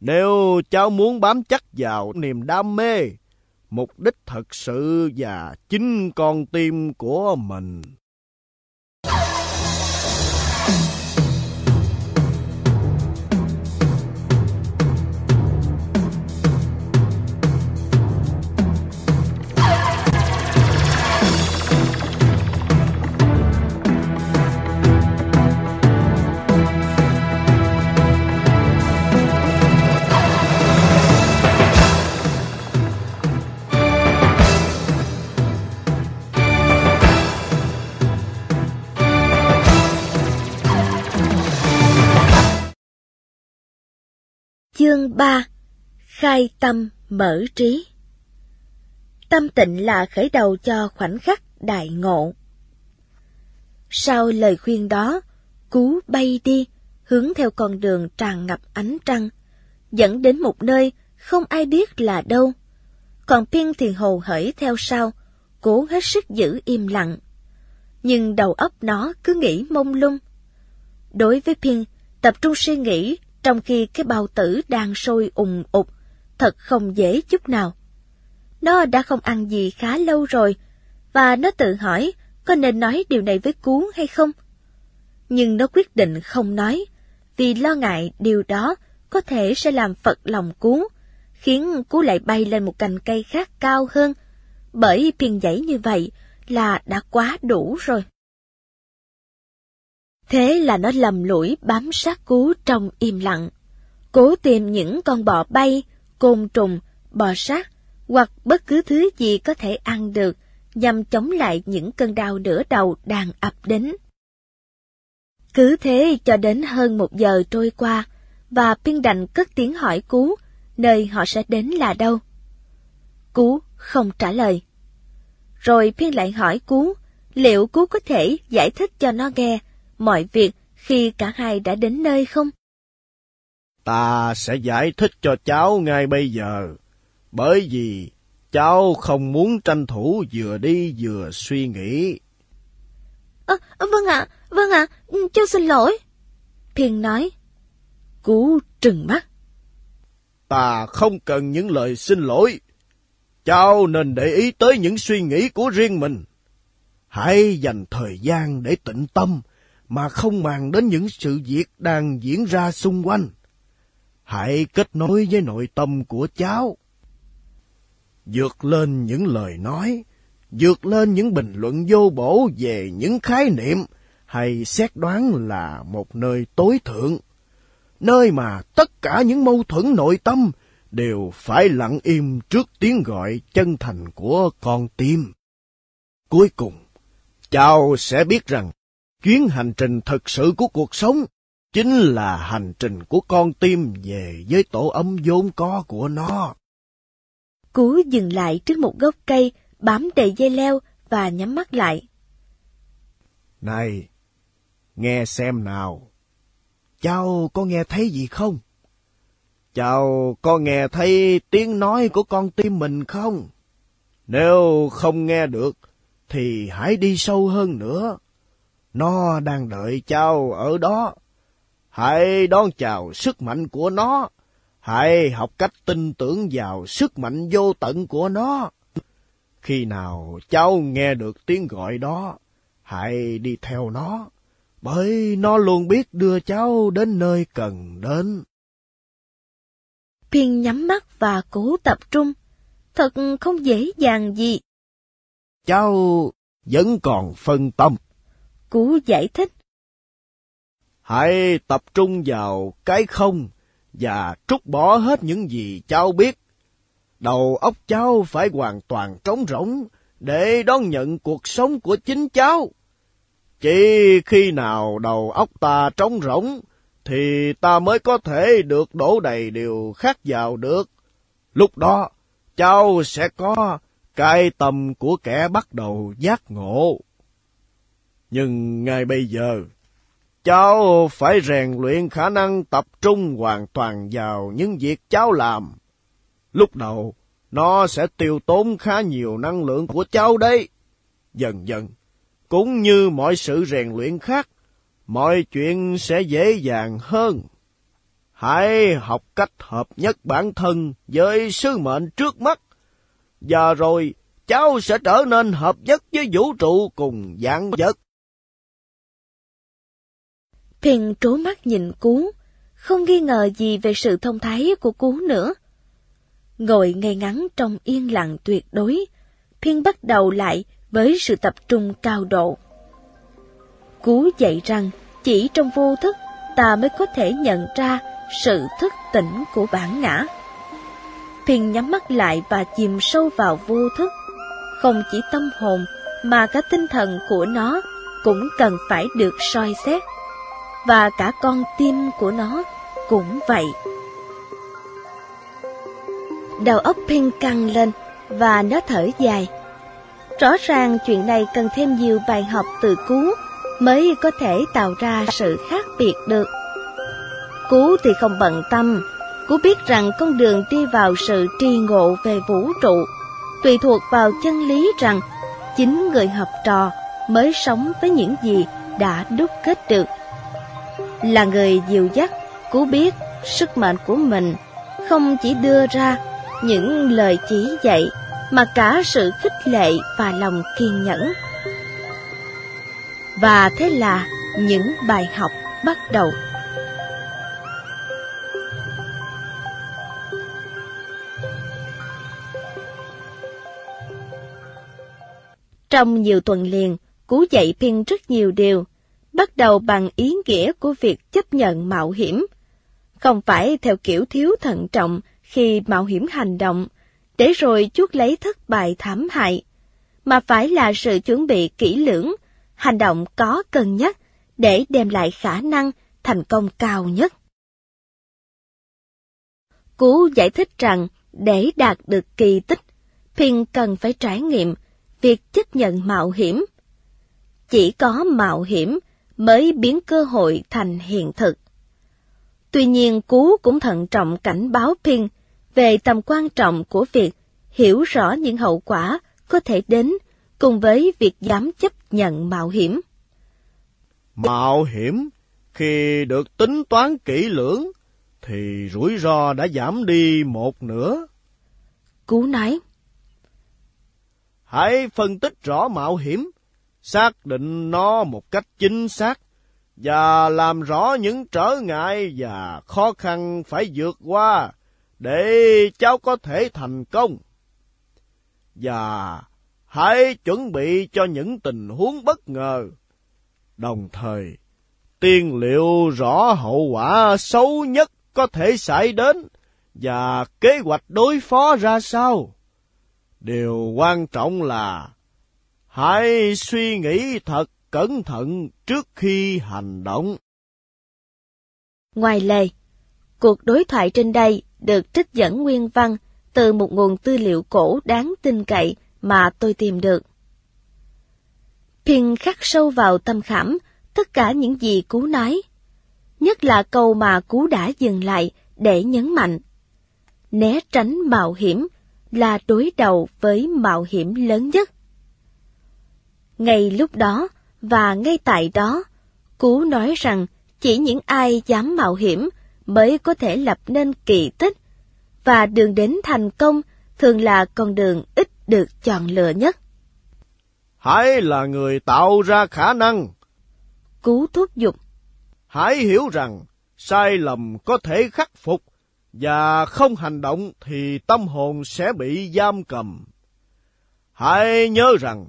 Nếu cháu muốn bám chắc vào niềm đam mê, mục đích thật sự và chính con tim của mình. Chương 3 Khai tâm mở trí Tâm tịnh là khởi đầu cho khoảnh khắc đại ngộ. Sau lời khuyên đó, cú bay đi, hướng theo con đường tràn ngập ánh trăng, dẫn đến một nơi không ai biết là đâu. Còn Pin thì hồ hởi theo sau, cố hết sức giữ im lặng. Nhưng đầu óc nó cứ nghĩ mông lung. Đối với Pin, tập trung suy nghĩ trong khi cái bao tử đang sôi ùng ục, thật không dễ chút nào. Nó đã không ăn gì khá lâu rồi, và nó tự hỏi có nên nói điều này với Cú hay không. Nhưng nó quyết định không nói, vì lo ngại điều đó có thể sẽ làm phật lòng Cú, khiến Cú lại bay lên một cành cây khác cao hơn, bởi phiền dãy như vậy là đã quá đủ rồi. Thế là nó lầm lũi bám sát cú trong im lặng, cố tìm những con bọ bay, côn trùng, bò sát hoặc bất cứ thứ gì có thể ăn được nhằm chống lại những cơn đau nửa đầu đang ập đến. Cứ thế cho đến hơn một giờ trôi qua, và Piên đành cất tiếng hỏi Cú, nơi họ sẽ đến là đâu. Cú không trả lời. Rồi Piên lại hỏi Cú, liệu Cú có thể giải thích cho nó nghe mọi việc khi cả hai đã đến nơi không? Ta sẽ giải thích cho cháu ngay bây giờ, bởi vì cháu không muốn tranh thủ vừa đi vừa suy nghĩ. À, vâng ạ, vâng ạ, cháu xin lỗi. Phiền nói. Cú trừng mắt. Ta không cần những lời xin lỗi. Cháu nên để ý tới những suy nghĩ của riêng mình. Hãy dành thời gian để tĩnh tâm mà không màng đến những sự việc đang diễn ra xung quanh. Hãy kết nối với nội tâm của cháu. Dược lên những lời nói, dược lên những bình luận vô bổ về những khái niệm hay xét đoán là một nơi tối thượng, nơi mà tất cả những mâu thuẫn nội tâm đều phải lặng im trước tiếng gọi chân thành của con tim. Cuối cùng, cháu sẽ biết rằng chuyến hành trình thực sự của cuộc sống chính là hành trình của con tim về với tổ ấm vốn có của nó. Cú dừng lại trước một gốc cây, bám đầy dây leo và nhắm mắt lại. Này, nghe xem nào. Cháu có nghe thấy gì không? Cháu có nghe thấy tiếng nói của con tim mình không? Nếu không nghe được, thì hãy đi sâu hơn nữa. Nó đang đợi cháu ở đó. Hãy đón chào sức mạnh của nó. Hãy học cách tin tưởng vào sức mạnh vô tận của nó. Khi nào cháu nghe được tiếng gọi đó, hãy đi theo nó, bởi nó luôn biết đưa cháu đến nơi cần đến. Phiên nhắm mắt và cố tập trung, thật không dễ dàng gì. Cháu vẫn còn phân tâm. Cú giải thích. Hãy tập trung vào cái không và trút bỏ hết những gì cháu biết. Đầu óc cháu phải hoàn toàn trống rỗng để đón nhận cuộc sống của chính cháu. Chỉ khi nào đầu óc ta trống rỗng thì ta mới có thể được đổ đầy điều khác vào được. Lúc đó, cháu sẽ có cái tâm của kẻ bắt đầu giác ngộ. Nhưng ngay bây giờ, cháu phải rèn luyện khả năng tập trung hoàn toàn vào những việc cháu làm. Lúc đầu, nó sẽ tiêu tốn khá nhiều năng lượng của cháu đấy. Dần dần, cũng như mọi sự rèn luyện khác, mọi chuyện sẽ dễ dàng hơn. Hãy học cách hợp nhất bản thân với sứ mệnh trước mắt, và rồi cháu sẽ trở nên hợp nhất với vũ trụ cùng dạng vật. Thiền trố mắt nhìn Cú, không nghi ngờ gì về sự thông thái của Cú nữa. Ngồi ngay ngắn trong yên lặng tuyệt đối, thiên bắt đầu lại với sự tập trung cao độ. Cú dạy rằng chỉ trong vô thức ta mới có thể nhận ra sự thức tỉnh của bản ngã. thiền nhắm mắt lại và chìm sâu vào vô thức. Không chỉ tâm hồn mà cả tinh thần của nó cũng cần phải được soi xét. Và cả con tim của nó cũng vậy. Đầu óc Pin căng lên và nó thở dài. Rõ ràng chuyện này cần thêm nhiều bài học từ cú mới có thể tạo ra sự khác biệt được. Cú thì không bận tâm, Cú biết rằng con đường đi vào sự tri ngộ về vũ trụ tùy thuộc vào chân lý rằng chính người học trò mới sống với những gì đã đúc kết được. Là người dìu dắt, Cú biết sức mạnh của mình không chỉ đưa ra những lời chỉ dạy mà cả sự khích lệ và lòng kiên nhẫn. Và thế là những bài học bắt đầu. Trong nhiều tuần liền, Cú dạy Pin rất nhiều điều, bắt đầu bằng ý nghĩa của việc chấp nhận mạo hiểm. Không phải theo kiểu thiếu thận trọng khi mạo hiểm hành động, để rồi chuốc lấy thất bại thảm hại, mà phải là sự chuẩn bị kỹ lưỡng, hành động có cần nhất để đem lại khả năng thành công cao nhất. Cú giải thích rằng để đạt được kỳ tích, Phiên cần phải trải nghiệm việc chấp nhận mạo hiểm. Chỉ có mạo hiểm mới biến cơ hội thành hiện thực. Tuy nhiên Cú cũng thận trọng cảnh báo Phiên về tầm quan trọng của việc hiểu rõ những hậu quả có thể đến cùng với việc dám chấp nhận mạo hiểm. Mạo hiểm khi được tính toán kỹ lưỡng thì rủi ro đã giảm đi một nửa. Cú nói. Hãy phân tích rõ mạo hiểm, xác định nó một cách chính xác và làm rõ những trở ngại và khó khăn phải vượt qua để cháu có thể thành công. Và hãy chuẩn bị cho những tình huống bất ngờ. Đồng thời, tiên liệu rõ hậu quả xấu nhất có thể xảy đến và kế hoạch đối phó ra sao. Điều quan trọng là hãy suy nghĩ thật cẩn thận trước khi hành động. Ngoài lề, cuộc đối thoại trên đây được trích dẫn nguyên văn từ một nguồn tư liệu cổ đáng tin cậy mà tôi tìm được. Pin khắc sâu vào tâm khảm tất cả những gì Cú nói, nhất là câu mà Cú đã dừng lại để nhấn mạnh. Né tránh mạo hiểm là đối đầu với mạo hiểm lớn nhất. Ngay lúc đó và ngay tại đó, Cú nói rằng chỉ những ai dám mạo hiểm mới có thể lập nên kỳ tích, và đường đến thành công thường là con đường ít được chọn lựa nhất. Hãy là người tạo ra khả năng. Cú thúc giục. Hãy hiểu rằng sai lầm có thể khắc phục và không hành động thì tâm hồn sẽ bị giam cầm. Hãy nhớ rằng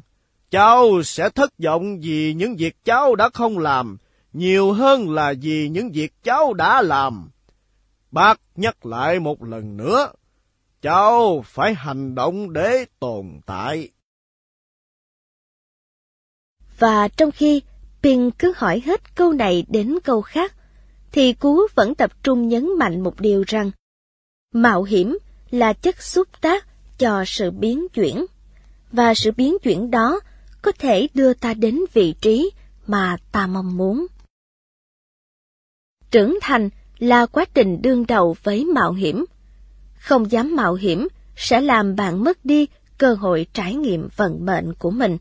cháu sẽ thất vọng vì những việc cháu đã không làm nhiều hơn là vì những việc cháu đã làm. Bác nhắc lại một lần nữa, cháu phải hành động để tồn tại. Và trong khi Pin cứ hỏi hết câu này đến câu khác, thì Cú vẫn tập trung nhấn mạnh một điều rằng mạo hiểm là chất xúc tác cho sự biến chuyển, và sự biến chuyển đó có thể đưa ta đến vị trí mà ta mong muốn. Trưởng thành là quá trình đương đầu với mạo hiểm. Không dám mạo hiểm sẽ làm bạn mất đi cơ hội trải nghiệm vận mệnh của mình.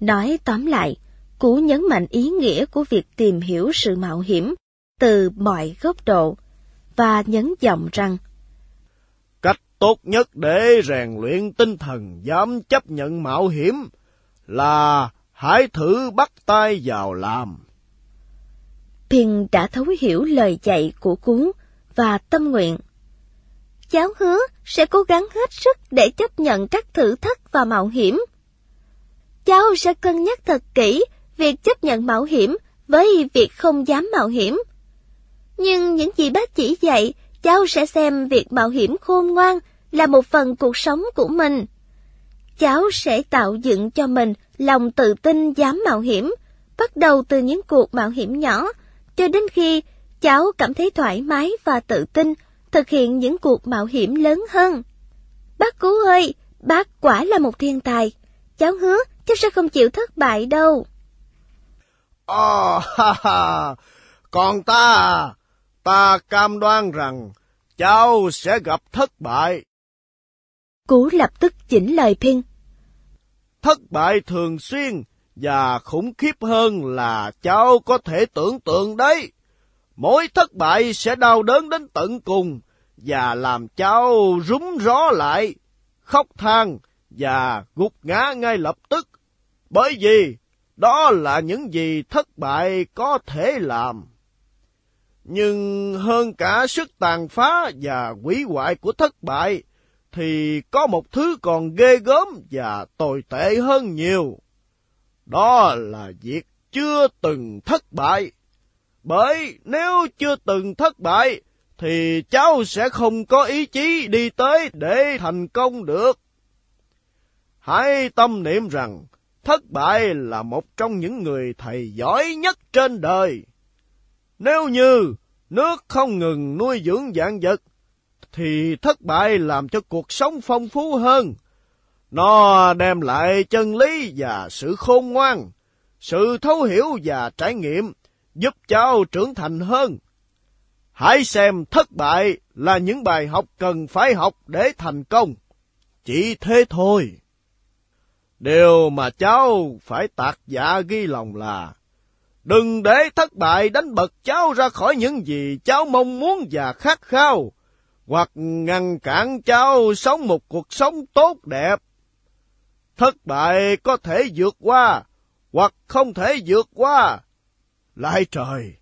Nói tóm lại, Cú nhấn mạnh ý nghĩa của việc tìm hiểu sự mạo hiểm từ mọi góc độ và nhấn giọng rằng Cách tốt nhất để rèn luyện tinh thần dám chấp nhận mạo hiểm là hãy thử bắt tay vào làm. Pin đã thấu hiểu lời dạy của Cú và tâm nguyện. Cháu hứa sẽ cố gắng hết sức để chấp nhận các thử thách và mạo hiểm. Cháu sẽ cân nhắc thật kỹ việc chấp nhận mạo hiểm với việc không dám mạo hiểm. Nhưng những gì bác chỉ dạy, cháu sẽ xem việc mạo hiểm khôn ngoan là một phần cuộc sống của mình. Cháu sẽ tạo dựng cho mình lòng tự tin dám mạo hiểm, bắt đầu từ những cuộc mạo hiểm nhỏ, cho đến khi cháu cảm thấy thoải mái và tự tin thực hiện những cuộc mạo hiểm lớn hơn. Bác Cú ơi, bác quả là một thiên tài. Cháu hứa cháu sẽ không chịu thất bại đâu. Ồ, oh, ha ha, còn ta, ta cam đoan rằng cháu sẽ gặp thất bại. Cú lập tức chỉnh lời Pin. Thất bại thường xuyên và khủng khiếp hơn là cháu có thể tưởng tượng đấy. Mỗi thất bại sẽ đau đớn đến tận cùng và làm cháu rúng ró lại, khóc than và gục ngã ngay lập tức. Bởi vì đó là những gì thất bại có thể làm. Nhưng hơn cả sức tàn phá và quỷ hoại của thất bại, thì có một thứ còn ghê gớm và tồi tệ hơn nhiều. Đó là việc chưa từng thất bại. Bởi nếu chưa từng thất bại, thì cháu sẽ không có ý chí đi tới để thành công được. Hãy tâm niệm rằng, thất bại là một trong những người thầy giỏi nhất trên đời. Nếu như nước không ngừng nuôi dưỡng dạng vật, thì thất bại làm cho cuộc sống phong phú hơn. Nó đem lại chân lý và sự khôn ngoan, sự thấu hiểu và trải nghiệm, giúp cháu trưởng thành hơn. Hãy xem thất bại là những bài học cần phải học để thành công. Chỉ thế thôi. Điều mà cháu phải tạc dạ ghi lòng là Đừng để thất bại đánh bật cháu ra khỏi những gì cháu mong muốn và khát khao, hoặc ngăn cản cháu sống một cuộc sống tốt đẹp. Thất bại có thể vượt qua, hoặc không thể vượt qua. Lại trời,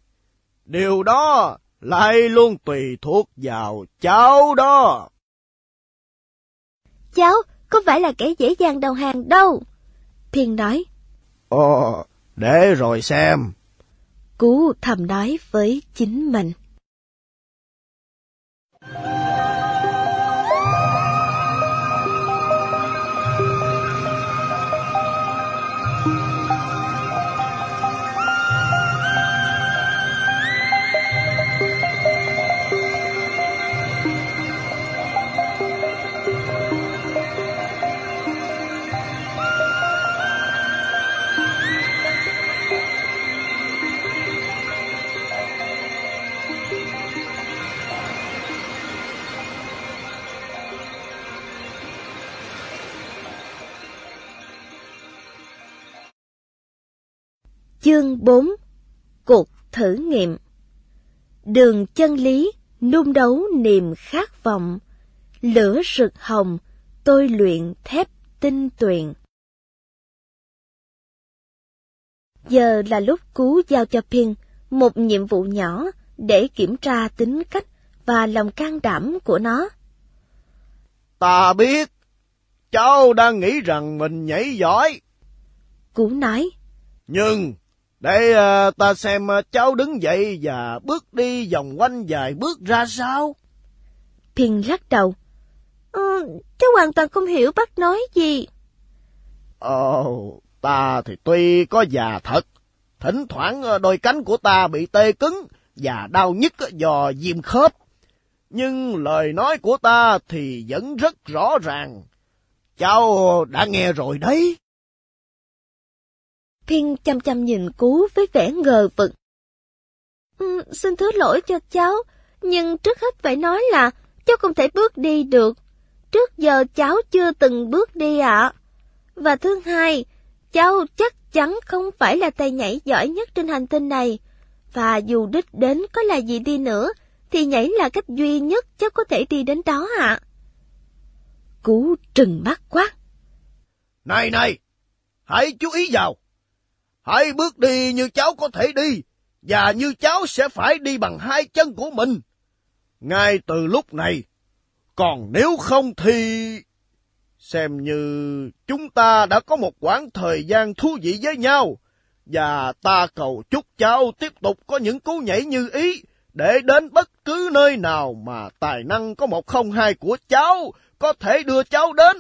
điều đó lại luôn tùy thuộc vào cháu đó. Cháu có phải là kẻ dễ dàng đầu hàng đâu. Thiên nói. Ồ, để rồi xem. Cú thầm nói với chính mình. Thank you. Chương 4 Cuộc thử nghiệm Đường chân lý, nung đấu niềm khát vọng, lửa rực hồng, tôi luyện thép tinh tuyền. Giờ là lúc cú giao cho Pin một nhiệm vụ nhỏ để kiểm tra tính cách và lòng can đảm của nó. Ta biết, cháu đang nghĩ rằng mình nhảy giỏi. Cú nói. Nhưng, để uh, ta xem uh, cháu đứng dậy và bước đi vòng quanh vài bước ra sao. Pin lắc đầu. Ừ, cháu hoàn toàn không hiểu bác nói gì. Ồ, ta thì tuy có già thật, thỉnh thoảng đôi cánh của ta bị tê cứng và đau nhức do viêm khớp. Nhưng lời nói của ta thì vẫn rất rõ ràng. Cháu đã nghe rồi đấy. Thiên chăm chăm nhìn Cú với vẻ ngờ vực. Ừ, xin thứ lỗi cho cháu, nhưng trước hết phải nói là cháu không thể bước đi được. Trước giờ cháu chưa từng bước đi ạ. Và thứ hai, cháu chắc chắn không phải là tay nhảy giỏi nhất trên hành tinh này. Và dù đích đến có là gì đi nữa, thì nhảy là cách duy nhất cháu có thể đi đến đó ạ. Cú trừng mắt quát. Này này, hãy chú ý vào. Hãy bước đi như cháu có thể đi, và như cháu sẽ phải đi bằng hai chân của mình. Ngay từ lúc này, còn nếu không thì... Xem như chúng ta đã có một quãng thời gian thú vị với nhau, và ta cầu chúc cháu tiếp tục có những cú nhảy như ý, để đến bất cứ nơi nào mà tài năng có một không hai của cháu có thể đưa cháu đến.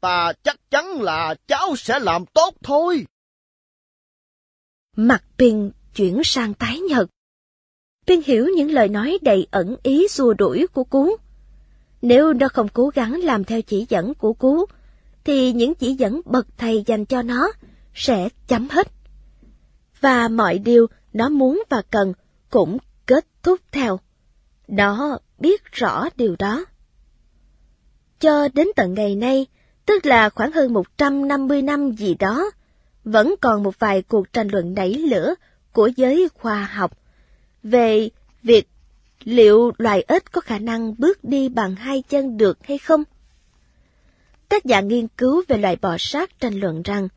Ta chắc chắn là cháu sẽ làm tốt thôi. Mặt Pin chuyển sang tái nhật. Pin hiểu những lời nói đầy ẩn ý xua đuổi của Cú. Nếu nó không cố gắng làm theo chỉ dẫn của Cú, thì những chỉ dẫn bậc thầy dành cho nó sẽ chấm hết. Và mọi điều nó muốn và cần cũng kết thúc theo. Nó biết rõ điều đó. Cho đến tận ngày nay, tức là khoảng hơn 150 năm gì đó, vẫn còn một vài cuộc tranh luận nảy lửa của giới khoa học về việc liệu loài ếch có khả năng bước đi bằng hai chân được hay không. Các nhà nghiên cứu về loài bò sát tranh luận rằng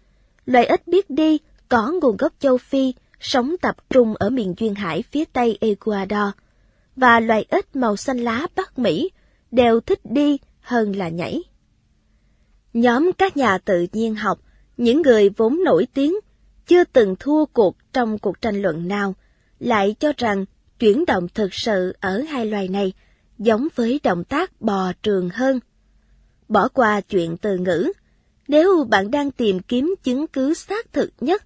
loài ếch biết đi có nguồn gốc châu Phi, sống tập trung ở miền duyên hải phía tây Ecuador, và loài ếch màu xanh lá Bắc Mỹ đều thích đi hơn là nhảy. Nhóm các nhà tự nhiên học, những người vốn nổi tiếng, chưa từng thua cuộc trong cuộc tranh luận nào, lại cho rằng chuyển động thực sự ở hai loài này giống với động tác bò trường hơn. Bỏ qua chuyện từ ngữ, nếu bạn đang tìm kiếm chứng cứ xác thực nhất,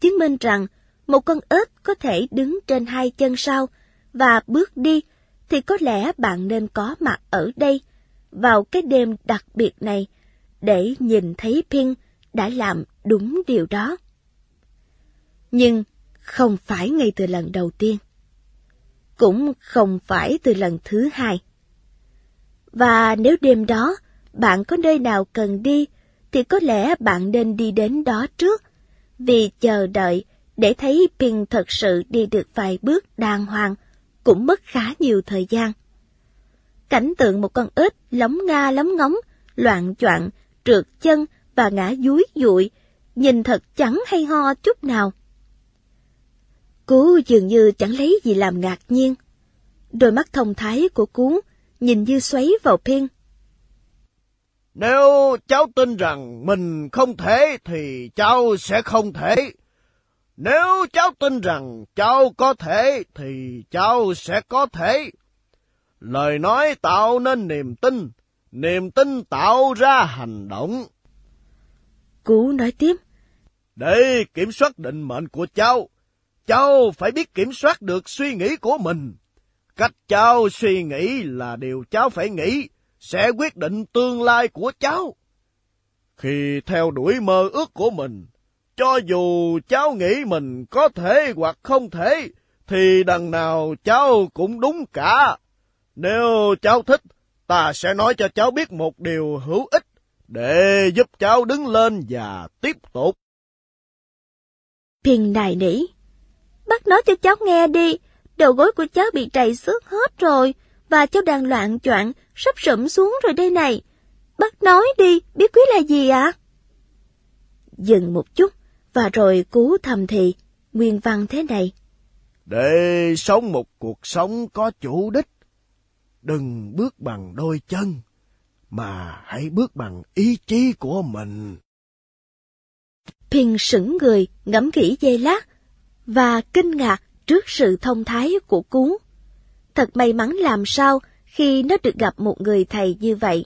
chứng minh rằng một con ếch có thể đứng trên hai chân sau và bước đi, thì có lẽ bạn nên có mặt ở đây vào cái đêm đặc biệt này để nhìn thấy Pin đã làm đúng điều đó. Nhưng không phải ngay từ lần đầu tiên. Cũng không phải từ lần thứ hai. Và nếu đêm đó bạn có nơi nào cần đi, thì có lẽ bạn nên đi đến đó trước, vì chờ đợi để thấy Pin thật sự đi được vài bước đàng hoàng cũng mất khá nhiều thời gian. Cảnh tượng một con ếch lóng nga lóng ngóng, loạn choạng, trượt chân và ngã dúi dụi, nhìn thật chẳng hay ho chút nào. Cú dường như chẳng lấy gì làm ngạc nhiên. Đôi mắt thông thái của cú nhìn như xoáy vào Pin. Nếu cháu tin rằng mình không thể thì cháu sẽ không thể. Nếu cháu tin rằng cháu có thể thì cháu sẽ có thể. Lời nói tạo nên niềm tin, niềm tin tạo ra hành động. Cú nói tiếp. Để kiểm soát định mệnh của cháu, cháu phải biết kiểm soát được suy nghĩ của mình. Cách cháu suy nghĩ là điều cháu phải nghĩ, sẽ quyết định tương lai của cháu. Khi theo đuổi mơ ước của mình, cho dù cháu nghĩ mình có thể hoặc không thể, thì đằng nào cháu cũng đúng cả. Nếu cháu thích, ta sẽ nói cho cháu biết một điều hữu ích để giúp cháu đứng lên và tiếp tục. Phiền nài nỉ. Bác nói cho cháu nghe đi, đầu gối của cháu bị trầy xước hết rồi, và cháu đang loạn choạng sắp sụm xuống rồi đây này. Bác nói đi, biết quý là gì ạ? À? Dừng một chút, và rồi cú thầm thì, nguyên văn thế này. Để sống một cuộc sống có chủ đích, đừng bước bằng đôi chân, mà hãy bước bằng ý chí của mình. Phiền sững người ngẫm nghĩ dây lát và kinh ngạc trước sự thông thái của cú. Thật may mắn làm sao khi nó được gặp một người thầy như vậy.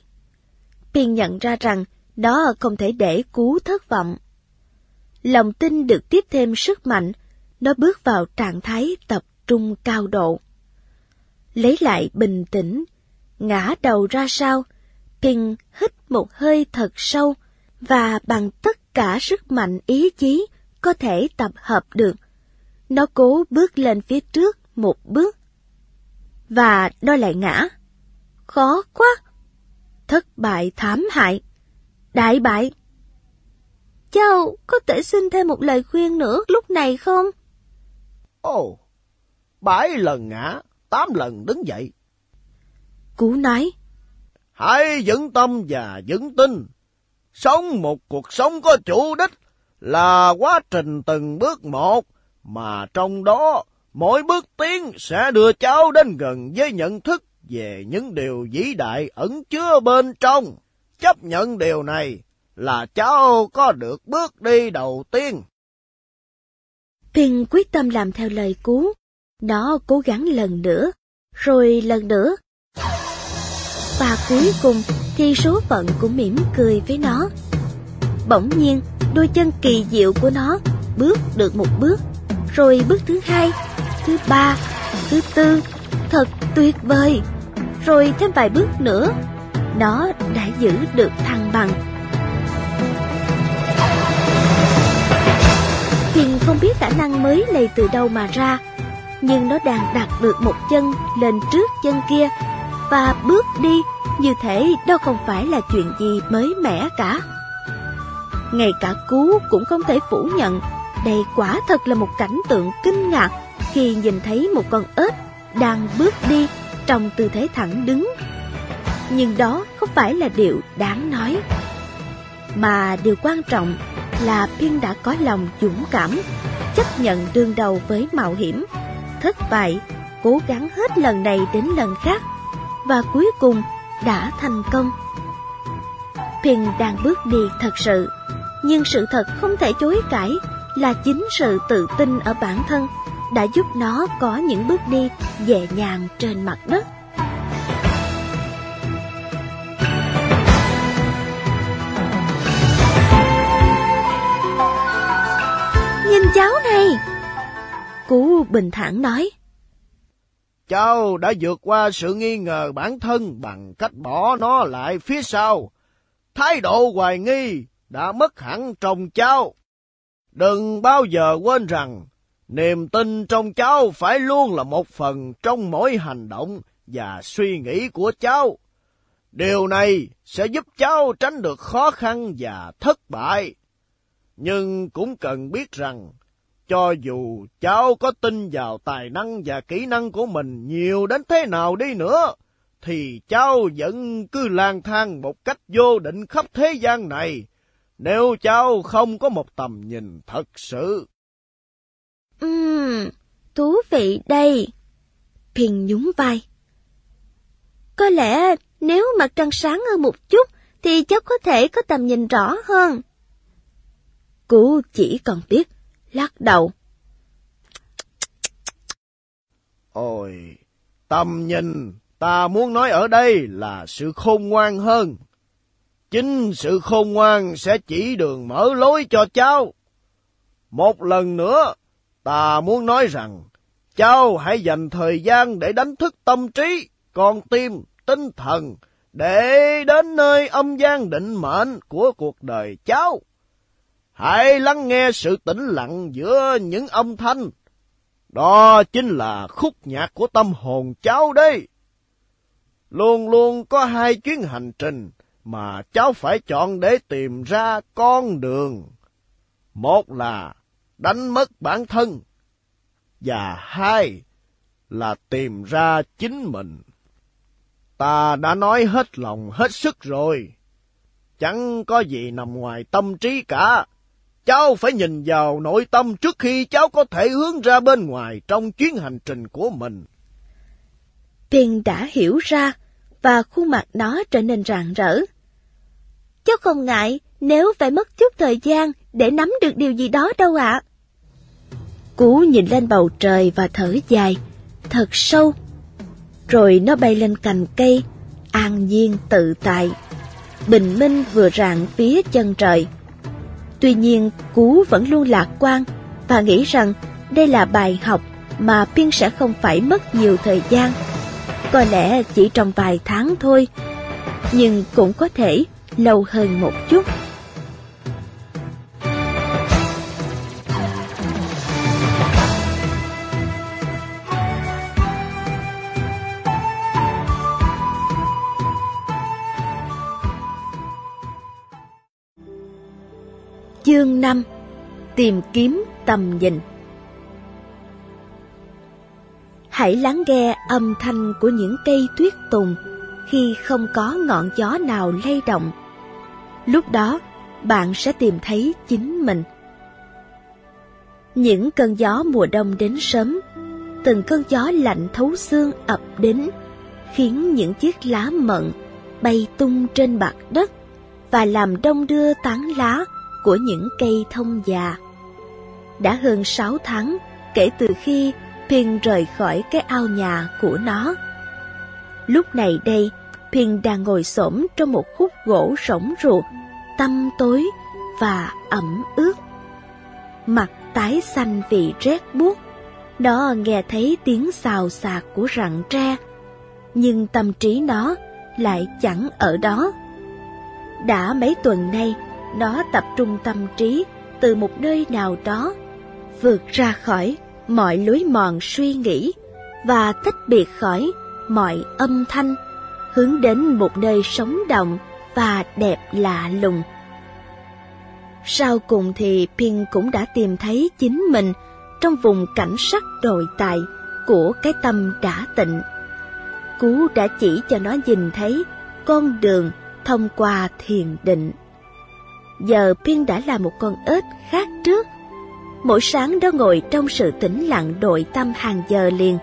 Phiền nhận ra rằng nó không thể để cú thất vọng. Lòng tin được tiếp thêm sức mạnh, nó bước vào trạng thái tập trung cao độ. Lấy lại bình tĩnh, ngã đầu ra sau, Pin hít một hơi thật sâu và bằng tất cả sức mạnh ý chí có thể tập hợp được. Nó cố bước lên phía trước một bước. Và nó lại ngã. Khó quá! Thất bại thảm hại. Đại bại. Cháu có thể xin thêm một lời khuyên nữa lúc này không? Ồ, bảy lần ngã, tám lần đứng dậy. Cú nói. Hãy vững tâm và vững tin. Sống một cuộc sống có chủ đích là quá trình từng bước một, mà trong đó mỗi bước tiến sẽ đưa cháu đến gần với nhận thức về những điều vĩ đại ẩn chứa bên trong. Chấp nhận điều này là cháu có được bước đi đầu tiên. thiên quyết tâm làm theo lời cú. Nó cố gắng lần nữa, rồi lần nữa. Và cuối cùng thì số phận cũng mỉm cười với nó. Bỗng nhiên, đôi chân kỳ diệu của nó bước được một bước, rồi bước thứ hai, thứ ba, thứ tư, thật tuyệt vời. Rồi thêm vài bước nữa, nó đã giữ được thăng bằng. Hiền không biết khả năng mới này từ đâu mà ra, nhưng nó đang đặt được một chân lên trước chân kia và bước đi như thế đó không phải là chuyện gì mới mẻ cả. Ngay cả cú cũng không thể phủ nhận đây quả thật là một cảnh tượng kinh ngạc khi nhìn thấy một con ếch đang bước đi trong tư thế thẳng đứng. Nhưng đó không phải là điều đáng nói. Mà điều quan trọng là Phiên đã có lòng dũng cảm, chấp nhận đương đầu với mạo hiểm, thất bại, cố gắng hết lần này đến lần khác, và cuối cùng đã thành công. Pin đang bước đi thật sự, nhưng sự thật không thể chối cãi là chính sự tự tin ở bản thân đã giúp nó có những bước đi nhẹ nhàng trên mặt đất. Nhìn cháu này! Cú bình thản nói. Cháu đã vượt qua sự nghi ngờ bản thân bằng cách bỏ nó lại phía sau. Thái độ hoài nghi đã mất hẳn trong cháu. Đừng bao giờ quên rằng, niềm tin trong cháu phải luôn là một phần trong mỗi hành động và suy nghĩ của cháu. Điều này sẽ giúp cháu tránh được khó khăn và thất bại. Nhưng cũng cần biết rằng, cho dù cháu có tin vào tài năng và kỹ năng của mình nhiều đến thế nào đi nữa, thì cháu vẫn cứ lang thang một cách vô định khắp thế gian này, nếu cháu không có một tầm nhìn thật sự. Ừm, thú vị đây. Phiền nhún vai. Có lẽ nếu mặt trăng sáng hơn một chút thì cháu có thể có tầm nhìn rõ hơn. cô chỉ còn biết lắc đầu. Ôi, tâm nhìn, ta muốn nói ở đây là sự khôn ngoan hơn. Chính sự khôn ngoan sẽ chỉ đường mở lối cho cháu. Một lần nữa, ta muốn nói rằng, cháu hãy dành thời gian để đánh thức tâm trí, con tim, tinh thần, để đến nơi âm gian định mệnh của cuộc đời cháu. Hãy lắng nghe sự tĩnh lặng giữa những âm thanh. Đó chính là khúc nhạc của tâm hồn cháu đây. Luôn luôn có hai chuyến hành trình mà cháu phải chọn để tìm ra con đường. Một là đánh mất bản thân. Và hai là tìm ra chính mình. Ta đã nói hết lòng, hết sức rồi. Chẳng có gì nằm ngoài tâm trí cả. Cháu phải nhìn vào nội tâm trước khi cháu có thể hướng ra bên ngoài trong chuyến hành trình của mình. Tiên đã hiểu ra và khuôn mặt nó trở nên rạng rỡ. Cháu không ngại nếu phải mất chút thời gian để nắm được điều gì đó đâu ạ. Cú nhìn lên bầu trời và thở dài, thật sâu. Rồi nó bay lên cành cây, an nhiên tự tại. Bình minh vừa rạng phía chân trời. Tuy nhiên, Cú vẫn luôn lạc quan và nghĩ rằng đây là bài học mà Piên sẽ không phải mất nhiều thời gian. Có lẽ chỉ trong vài tháng thôi, nhưng cũng có thể lâu hơn một chút. Chương 5 Tìm kiếm tầm nhìn Hãy lắng nghe âm thanh của những cây tuyết tùng khi không có ngọn gió nào lay động. Lúc đó, bạn sẽ tìm thấy chính mình. Những cơn gió mùa đông đến sớm, từng cơn gió lạnh thấu xương ập đến, khiến những chiếc lá mận bay tung trên mặt đất và làm đông đưa tán lá của những cây thông già. Đã hơn sáu tháng kể từ khi Pin rời khỏi cái ao nhà của nó. Lúc này đây, Pin đang ngồi xổm trong một khúc gỗ rỗng ruột, tăm tối và ẩm ướt. Mặt tái xanh vì rét buốt, nó nghe thấy tiếng xào xạc của rặng tre, nhưng tâm trí nó lại chẳng ở đó. Đã mấy tuần nay, nó tập trung tâm trí từ một nơi nào đó, vượt ra khỏi mọi lối mòn suy nghĩ và tách biệt khỏi mọi âm thanh, hướng đến một nơi sống động và đẹp lạ lùng. Sau cùng thì Pin cũng đã tìm thấy chính mình trong vùng cảnh sắc đồi tài của cái tâm đã tịnh. Cú đã chỉ cho nó nhìn thấy con đường thông qua thiền định. Giờ Piên đã là một con ếch khác trước. Mỗi sáng đó ngồi trong sự tĩnh lặng đội tâm hàng giờ liền.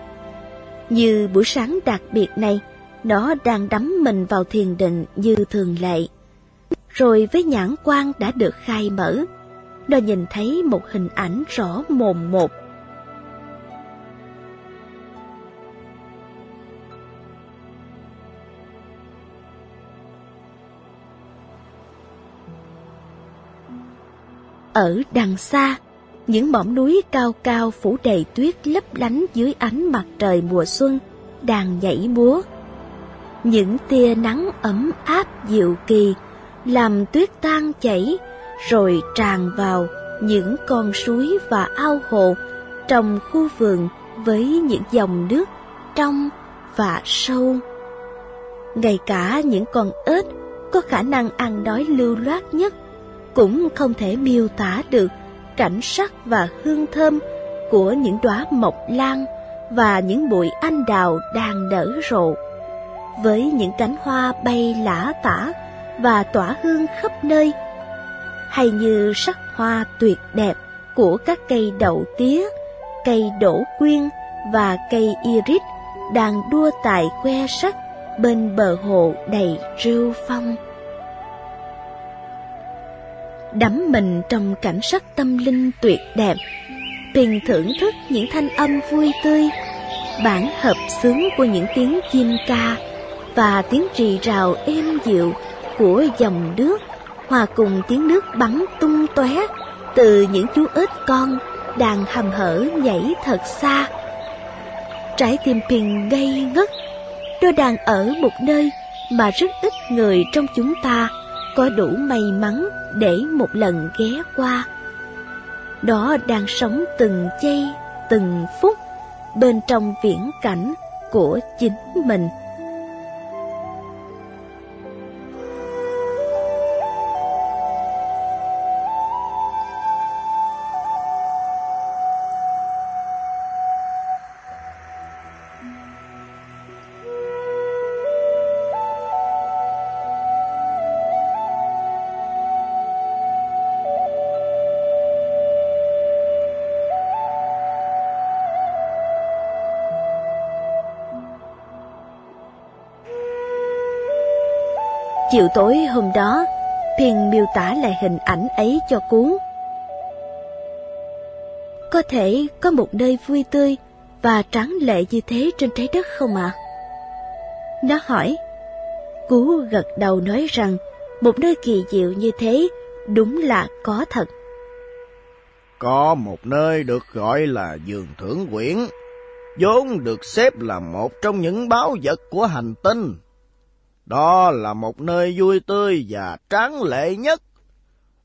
Như buổi sáng đặc biệt này, nó đang đắm mình vào thiền định như thường lệ. Rồi với nhãn quan đã được khai mở, nó nhìn thấy một hình ảnh rõ mồn một Ở đằng xa, những mỏm núi cao cao phủ đầy tuyết lấp lánh dưới ánh mặt trời mùa xuân đang nhảy múa. Những tia nắng ấm áp dịu kỳ làm tuyết tan chảy rồi tràn vào những con suối và ao hồ trong khu vườn với những dòng nước trong và sâu. Ngay cả những con ếch có khả năng ăn đói lưu loát nhất cũng không thể miêu tả được cảnh sắc và hương thơm của những đóa mộc lan và những bụi anh đào đang nở rộ. Với những cánh hoa bay lả tả và tỏa hương khắp nơi, hay như sắc hoa tuyệt đẹp của các cây đậu tía, cây đổ quyên và cây iris đang đua tài khoe sắc bên bờ hồ đầy rêu phong đắm mình trong cảnh sắc tâm linh tuyệt đẹp, tiền thưởng thức những thanh âm vui tươi, bản hợp xướng của những tiếng chim ca và tiếng rì rào êm dịu của dòng nước hòa cùng tiếng nước bắn tung tóe từ những chú ếch con đang hầm hở nhảy thật xa. Trái tim Pin gây ngất, nó đang ở một nơi mà rất ít người trong chúng ta có đủ may mắn để một lần ghé qua. Đó đang sống từng giây, từng phút bên trong viễn cảnh của chính mình. Chiều tối hôm đó, thiền miêu tả lại hình ảnh ấy cho cuốn. Có thể có một nơi vui tươi và tráng lệ như thế trên trái đất không ạ? À? Nó hỏi. Cú gật đầu nói rằng một nơi kỳ diệu như thế đúng là có thật. Có một nơi được gọi là giường thưởng quyển, vốn được xếp là một trong những báo vật của hành tinh. Đó là một nơi vui tươi và tráng lệ nhất.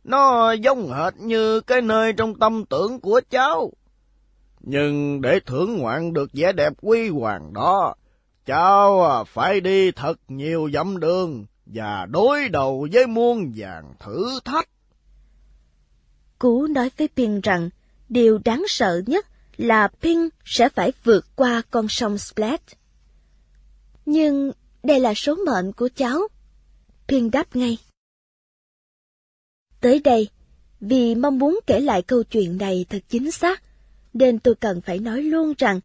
Nó giống hệt như cái nơi trong tâm tưởng của cháu. Nhưng để thưởng ngoạn được vẻ đẹp quy hoàng đó, cháu à, phải đi thật nhiều dặm đường và đối đầu với muôn vàng thử thách. Cú nói với Pin rằng điều đáng sợ nhất là Pin sẽ phải vượt qua con sông Splat. Nhưng đây là số mệnh của cháu. Pin đáp ngay. Tới đây, vì mong muốn kể lại câu chuyện này thật chính xác, nên tôi cần phải nói luôn rằng,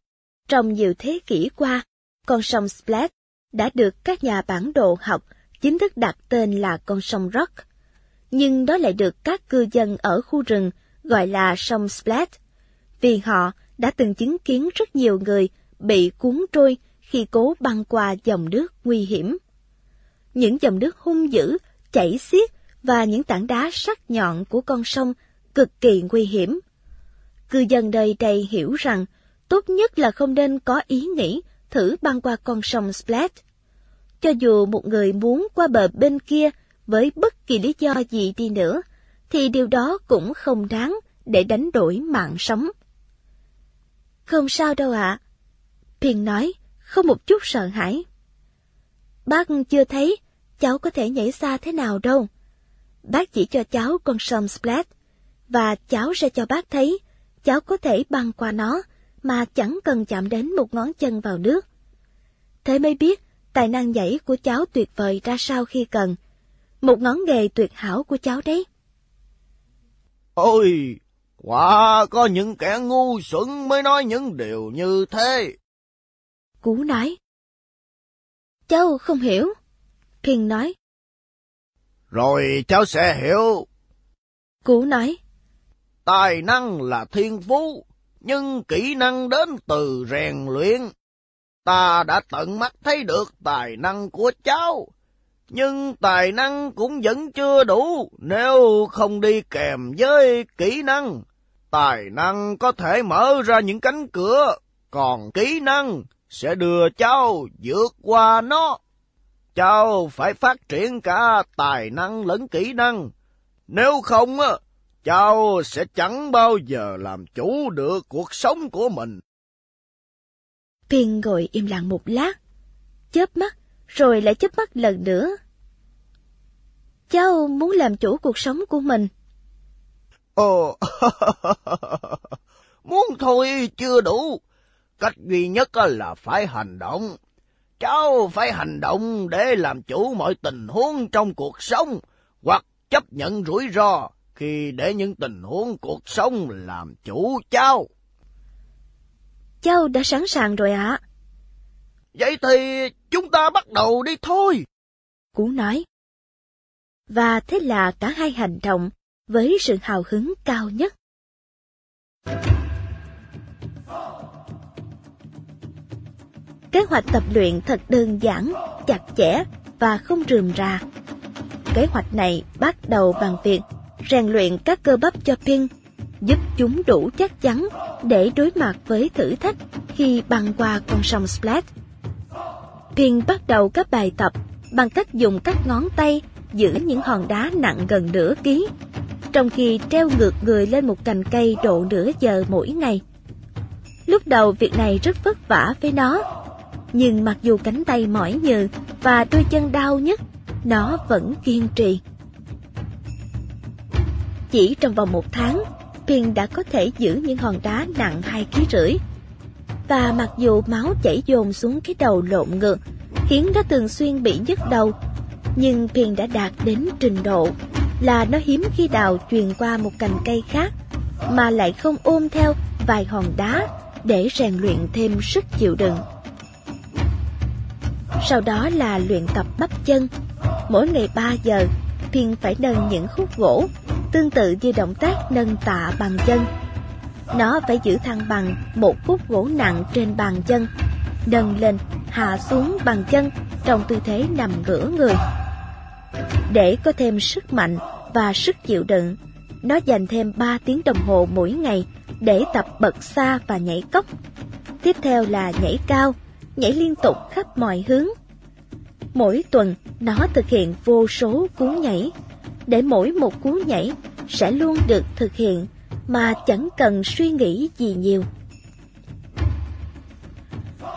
trong nhiều thế kỷ qua, con sông Splat đã được các nhà bản đồ học chính thức đặt tên là con sông Rock. Nhưng đó lại được các cư dân ở khu rừng gọi là sông Splat, vì họ đã từng chứng kiến rất nhiều người bị cuốn trôi khi cố băng qua dòng nước nguy hiểm. Những dòng nước hung dữ, chảy xiết và những tảng đá sắc nhọn của con sông cực kỳ nguy hiểm. Cư dân nơi đây hiểu rằng tốt nhất là không nên có ý nghĩ thử băng qua con sông Splat. Cho dù một người muốn qua bờ bên kia với bất kỳ lý do gì đi nữa, thì điều đó cũng không đáng để đánh đổi mạng sống. Không sao đâu ạ. À. Phiền nói, không một chút sợ hãi. Bác chưa thấy cháu có thể nhảy xa thế nào đâu. Bác chỉ cho cháu con sông Splat, và cháu sẽ cho bác thấy cháu có thể băng qua nó mà chẳng cần chạm đến một ngón chân vào nước. Thế mới biết tài năng nhảy của cháu tuyệt vời ra sao khi cần. Một ngón nghề tuyệt hảo của cháu đấy. Ôi, quả có những kẻ ngu xuẩn mới nói những điều như thế. Cú nói. Cháu không hiểu. Phiền nói. Rồi cháu sẽ hiểu. Cú nói. Tài năng là thiên phú, nhưng kỹ năng đến từ rèn luyện. Ta đã tận mắt thấy được tài năng của cháu, nhưng tài năng cũng vẫn chưa đủ nếu không đi kèm với kỹ năng. Tài năng có thể mở ra những cánh cửa, còn kỹ năng sẽ đưa cháu vượt qua nó. Cháu phải phát triển cả tài năng lẫn kỹ năng. Nếu không, cháu sẽ chẳng bao giờ làm chủ được cuộc sống của mình. Phiên ngồi im lặng một lát, chớp mắt, rồi lại chớp mắt lần nữa. Cháu muốn làm chủ cuộc sống của mình. Ồ, muốn thôi chưa đủ. Cách duy nhất là phải hành động. Cháu phải hành động để làm chủ mọi tình huống trong cuộc sống, hoặc chấp nhận rủi ro khi để những tình huống cuộc sống làm chủ cháu. Cháu đã sẵn sàng rồi ạ. À? Vậy thì chúng ta bắt đầu đi thôi. Cú nói. Và thế là cả hai hành động với sự hào hứng cao nhất. Kế hoạch tập luyện thật đơn giản, chặt chẽ và không rườm rà. Kế hoạch này bắt đầu bằng việc rèn luyện các cơ bắp cho Pin, giúp chúng đủ chắc chắn để đối mặt với thử thách khi băng qua con sông Splat. Pin bắt đầu các bài tập bằng cách dùng các ngón tay giữ những hòn đá nặng gần nửa ký, trong khi treo ngược người lên một cành cây độ nửa giờ mỗi ngày. Lúc đầu việc này rất vất vả với nó, nhưng mặc dù cánh tay mỏi nhừ và đôi chân đau nhất, nó vẫn kiên trì. Chỉ trong vòng một tháng, Pin đã có thể giữ những hòn đá nặng hai ký rưỡi. Và mặc dù máu chảy dồn xuống cái đầu lộn ngược, khiến nó thường xuyên bị nhức đầu, nhưng Pin đã đạt đến trình độ là nó hiếm khi đào truyền qua một cành cây khác, mà lại không ôm theo vài hòn đá để rèn luyện thêm sức chịu đựng sau đó là luyện tập bắp chân. Mỗi ngày 3 giờ, Thiên phải nâng những khúc gỗ, tương tự như động tác nâng tạ bằng chân. Nó phải giữ thăng bằng một khúc gỗ nặng trên bàn chân, nâng lên, hạ xuống bằng chân trong tư thế nằm ngửa người. Để có thêm sức mạnh và sức chịu đựng, nó dành thêm 3 tiếng đồng hồ mỗi ngày để tập bật xa và nhảy cốc. Tiếp theo là nhảy cao, nhảy liên tục khắp mọi hướng. Mỗi tuần, nó thực hiện vô số cú nhảy, để mỗi một cú nhảy sẽ luôn được thực hiện mà chẳng cần suy nghĩ gì nhiều.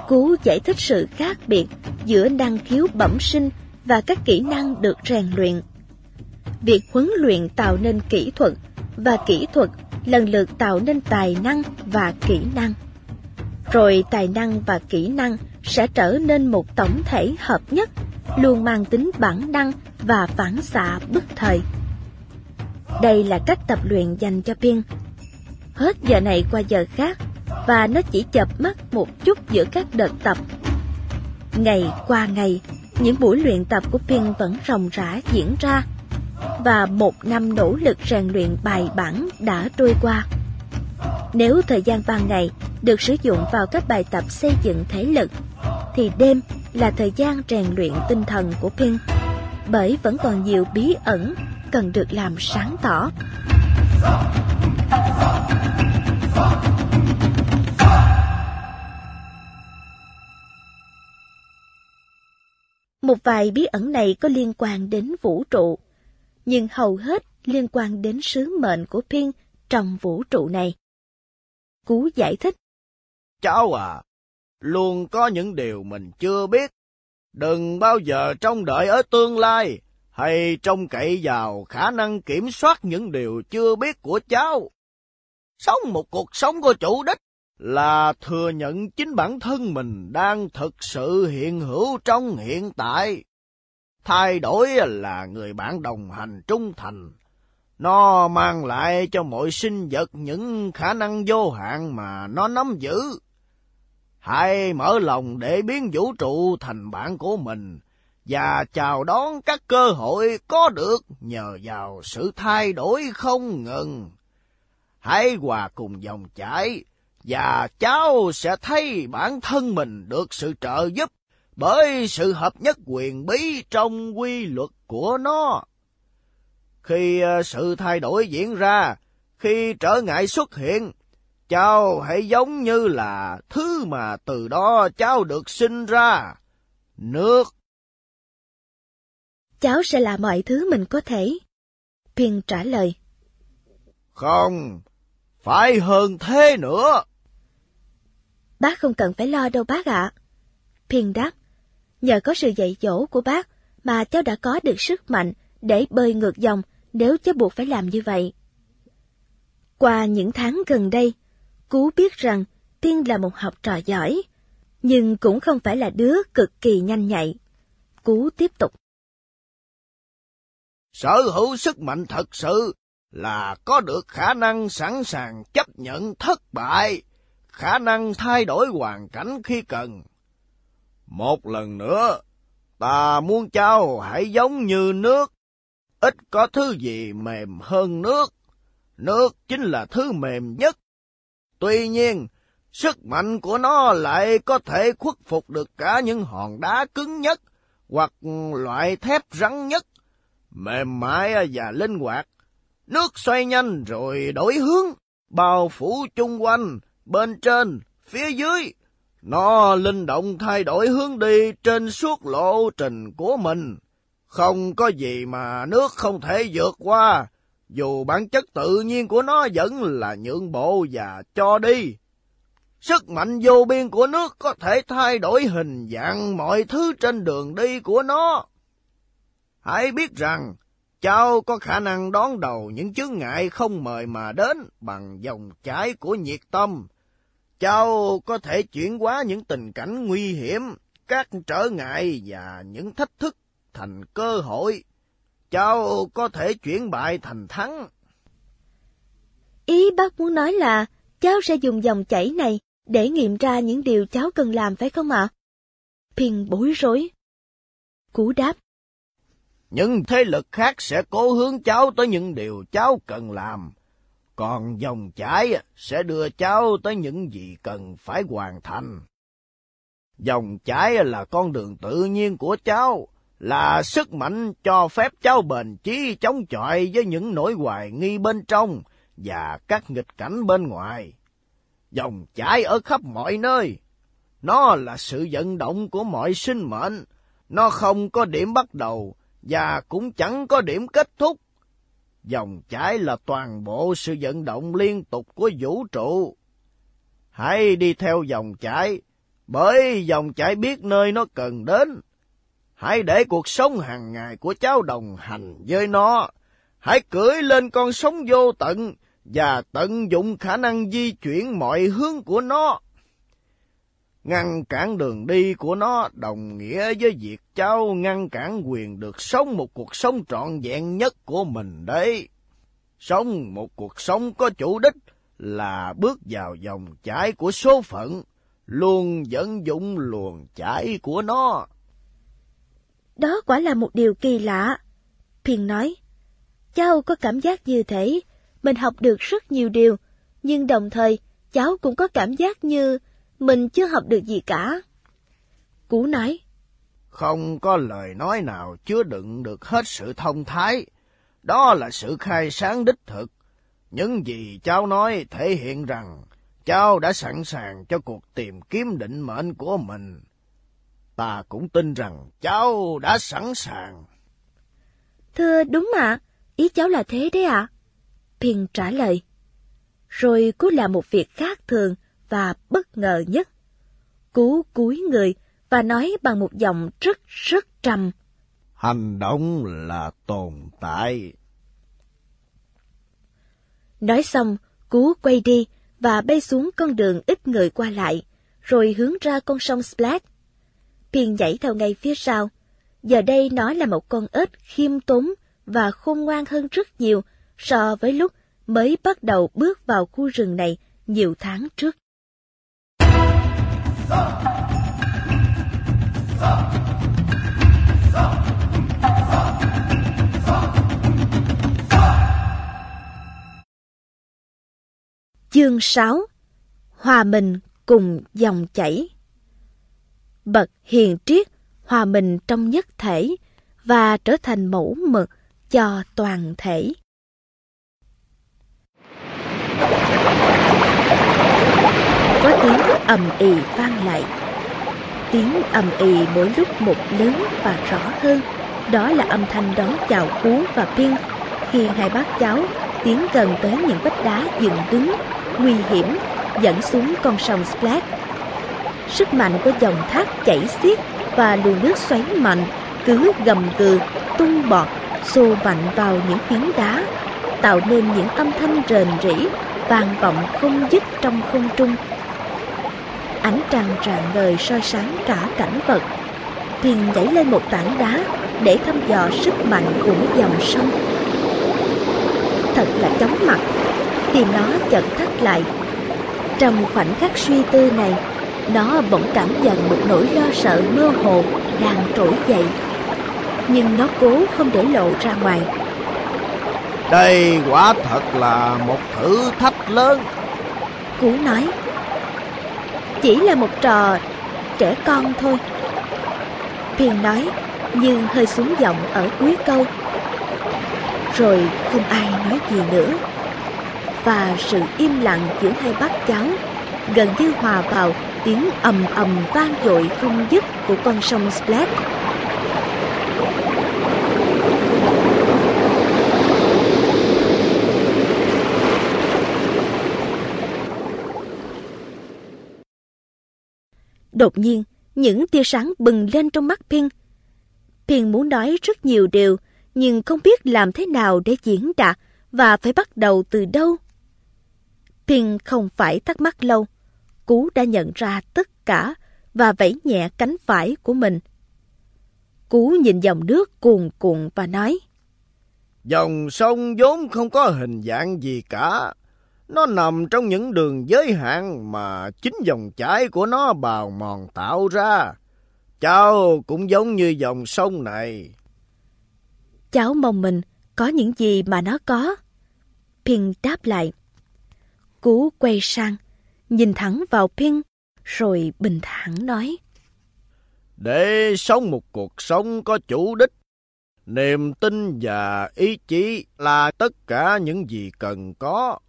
Cú giải thích sự khác biệt giữa năng khiếu bẩm sinh và các kỹ năng được rèn luyện. Việc huấn luyện tạo nên kỹ thuật và kỹ thuật lần lượt tạo nên tài năng và kỹ năng. Rồi tài năng và kỹ năng sẽ trở nên một tổng thể hợp nhất, luôn mang tính bản năng và phản xạ bất thời. Đây là cách tập luyện dành cho Pin. Hết giờ này qua giờ khác, và nó chỉ chập mắt một chút giữa các đợt tập. Ngày qua ngày, những buổi luyện tập của Pin vẫn ròng rã diễn ra, và một năm nỗ lực rèn luyện bài bản đã trôi qua. Nếu thời gian ban ngày được sử dụng vào các bài tập xây dựng thể lực, thì đêm là thời gian rèn luyện tinh thần của Pin, bởi vẫn còn nhiều bí ẩn cần được làm sáng tỏ. Một vài bí ẩn này có liên quan đến vũ trụ, nhưng hầu hết liên quan đến sứ mệnh của Pin trong vũ trụ này. Cú giải thích. Cháu à, luôn có những điều mình chưa biết. Đừng bao giờ trông đợi ở tương lai, hay trông cậy vào khả năng kiểm soát những điều chưa biết của cháu. Sống một cuộc sống có chủ đích là thừa nhận chính bản thân mình đang thực sự hiện hữu trong hiện tại. Thay đổi là người bạn đồng hành trung thành. Nó mang lại cho mọi sinh vật những khả năng vô hạn mà nó nắm giữ. Hãy mở lòng để biến vũ trụ thành bạn của mình và chào đón các cơ hội có được nhờ vào sự thay đổi không ngừng. Hãy hòa cùng dòng chảy và cháu sẽ thấy bản thân mình được sự trợ giúp bởi sự hợp nhất quyền bí trong quy luật của nó. Khi ờ, sự thay đổi diễn ra, khi trở ngại xuất hiện, cháu hãy giống như là thứ mà từ đó cháu được sinh ra. Nước. Cháu sẽ làm mọi thứ mình có thể. Pin trả lời. Không, phải hơn thế nữa. Bác không cần phải lo đâu bác ạ. À. Phiền đáp, nhờ có sự dạy dỗ của bác mà cháu đã có được sức mạnh để bơi ngược dòng nếu cháu buộc phải làm như vậy. Qua những tháng gần đây, Cú biết rằng Tiên là một học trò giỏi, nhưng cũng không phải là đứa cực kỳ nhanh nhạy. Cú tiếp tục. Sở hữu sức mạnh thật sự là có được khả năng sẵn sàng chấp nhận thất bại khả năng thay đổi hoàn cảnh khi cần. Một lần nữa, ta muốn cháu hãy giống như nước, ít có thứ gì mềm hơn nước. Nước chính là thứ mềm nhất. Tuy nhiên, sức mạnh của nó lại có thể khuất phục được cả những hòn đá cứng nhất hoặc loại thép rắn nhất, mềm mại và linh hoạt. Nước xoay nhanh rồi đổi hướng, bao phủ chung quanh, bên trên, phía dưới. Nó linh động thay đổi hướng đi trên suốt lộ trình của mình. Không có gì mà nước không thể vượt qua, dù bản chất tự nhiên của nó vẫn là nhượng bộ và cho đi. Sức mạnh vô biên của nước có thể thay đổi hình dạng mọi thứ trên đường đi của nó. Hãy biết rằng, cháu có khả năng đón đầu những chướng ngại không mời mà đến bằng dòng chảy của nhiệt tâm, Cháu có thể chuyển hóa những tình cảnh nguy hiểm, các trở ngại và những thách thức thành cơ hội. Cháu có thể chuyển bại thành thắng. Ý bác muốn nói là cháu sẽ dùng dòng chảy này để nghiệm ra những điều cháu cần làm phải không ạ? À? Phiền bối rối. Cú đáp. những thế lực khác sẽ cố hướng cháu tới những điều cháu cần làm. Còn dòng chảy sẽ đưa cháu tới những gì cần phải hoàn thành. Dòng chảy là con đường tự nhiên của cháu, là sức mạnh cho phép cháu bền chí chống chọi với những nỗi hoài nghi bên trong và các nghịch cảnh bên ngoài. Dòng chảy ở khắp mọi nơi. Nó là sự vận động của mọi sinh mệnh. Nó không có điểm bắt đầu và cũng chẳng có điểm kết thúc. Dòng chảy là toàn bộ sự vận động liên tục của vũ trụ. Hãy đi theo dòng chảy, bởi dòng chảy biết nơi nó cần đến. Hãy để cuộc sống hàng ngày của cháu đồng hành với nó. Hãy cưỡi lên con sóng vô tận và tận dụng khả năng di chuyển mọi hướng của nó. Ngăn cản đường đi của nó đồng nghĩa với việc cháu ngăn cản quyền được sống một cuộc sống trọn vẹn nhất của mình đấy. Sống một cuộc sống có chủ đích là bước vào dòng chảy của số phận, luôn dẫn dụng luồng chảy của nó. Đó quả là một điều kỳ lạ. Phiền nói, cháu có cảm giác như thế, mình học được rất nhiều điều, nhưng đồng thời cháu cũng có cảm giác như mình chưa học được gì cả. Cú nói, Không có lời nói nào chứa đựng được hết sự thông thái. Đó là sự khai sáng đích thực. Những gì cháu nói thể hiện rằng cháu đã sẵn sàng cho cuộc tìm kiếm định mệnh của mình. Ta cũng tin rằng cháu đã sẵn sàng. Thưa đúng ạ, ý cháu là thế đấy ạ. À? Phiền trả lời. Rồi cú làm một việc khác thường và bất ngờ nhất. Cú cúi người và nói bằng một giọng rất rất trầm. Hành động là tồn tại. Nói xong, cú quay đi và bay xuống con đường ít người qua lại, rồi hướng ra con sông Splat tiền nhảy theo ngay phía sau. Giờ đây nó là một con ếch khiêm tốn và khôn ngoan hơn rất nhiều so với lúc mới bắt đầu bước vào khu rừng này nhiều tháng trước. Chương 6 Hòa mình cùng dòng chảy Bậc hiền triết hòa mình trong nhất thể và trở thành mẫu mực cho toàn thể. Có tiếng ầm ì vang lại. Tiếng ầm ì mỗi lúc một lớn và rõ hơn. Đó là âm thanh đón chào Cú và Pin khi hai bác cháu tiến gần tới những vách đá dựng đứng, nguy hiểm, dẫn xuống con sông Splash. Sức mạnh của dòng thác chảy xiết và luồng nước xoáy mạnh cứ gầm gừ, tung bọt, xô mạnh vào những phiến đá, tạo nên những âm thanh rền rĩ, vang vọng không dứt trong không trung. Ánh trăng rạng ngời soi sáng cả cảnh vật. Thuyền nhảy lên một tảng đá để thăm dò sức mạnh của dòng sông. Thật là chóng mặt, tìm nó chợt thắt lại. Trong khoảnh khắc suy tư này, nó bỗng cảm nhận một nỗi lo sợ mơ hồ đang trỗi dậy. Nhưng nó cố không để lộ ra ngoài. Đây quả thật là một thử thách lớn. Cú nói. Chỉ là một trò trẻ con thôi. Phiền nói, nhưng hơi xuống giọng ở cuối câu. Rồi không ai nói gì nữa. Và sự im lặng giữa hai bác cháu gần như hòa vào tiếng ầm ầm vang dội không dứt của con sông Splat. Đột nhiên, những tia sáng bừng lên trong mắt Pin. Pin muốn nói rất nhiều điều, nhưng không biết làm thế nào để diễn đạt và phải bắt đầu từ đâu. Pin không phải thắc mắc lâu. Cú đã nhận ra tất cả và vẫy nhẹ cánh phải của mình. Cú nhìn dòng nước cuồn cuộn và nói. Dòng sông vốn không có hình dạng gì cả. Nó nằm trong những đường giới hạn mà chính dòng chảy của nó bào mòn tạo ra. Cháu cũng giống như dòng sông này. Cháu mong mình có những gì mà nó có. Pin đáp lại. Cú quay sang, nhìn thẳng vào Pin, rồi bình thản nói. Để sống một cuộc sống có chủ đích, niềm tin và ý chí là tất cả những gì cần có.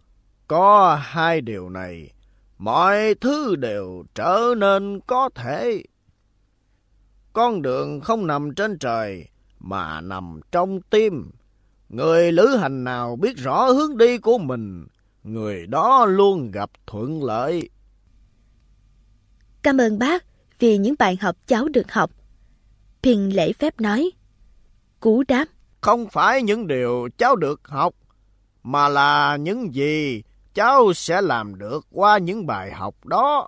Có hai điều này, mọi thứ đều trở nên có thể. Con đường không nằm trên trời, mà nằm trong tim. Người lữ hành nào biết rõ hướng đi của mình, người đó luôn gặp thuận lợi. Cảm ơn bác vì những bài học cháu được học. Phiền lễ phép nói. Cú đáp. Không phải những điều cháu được học, mà là những gì cháu sẽ làm được qua những bài học đó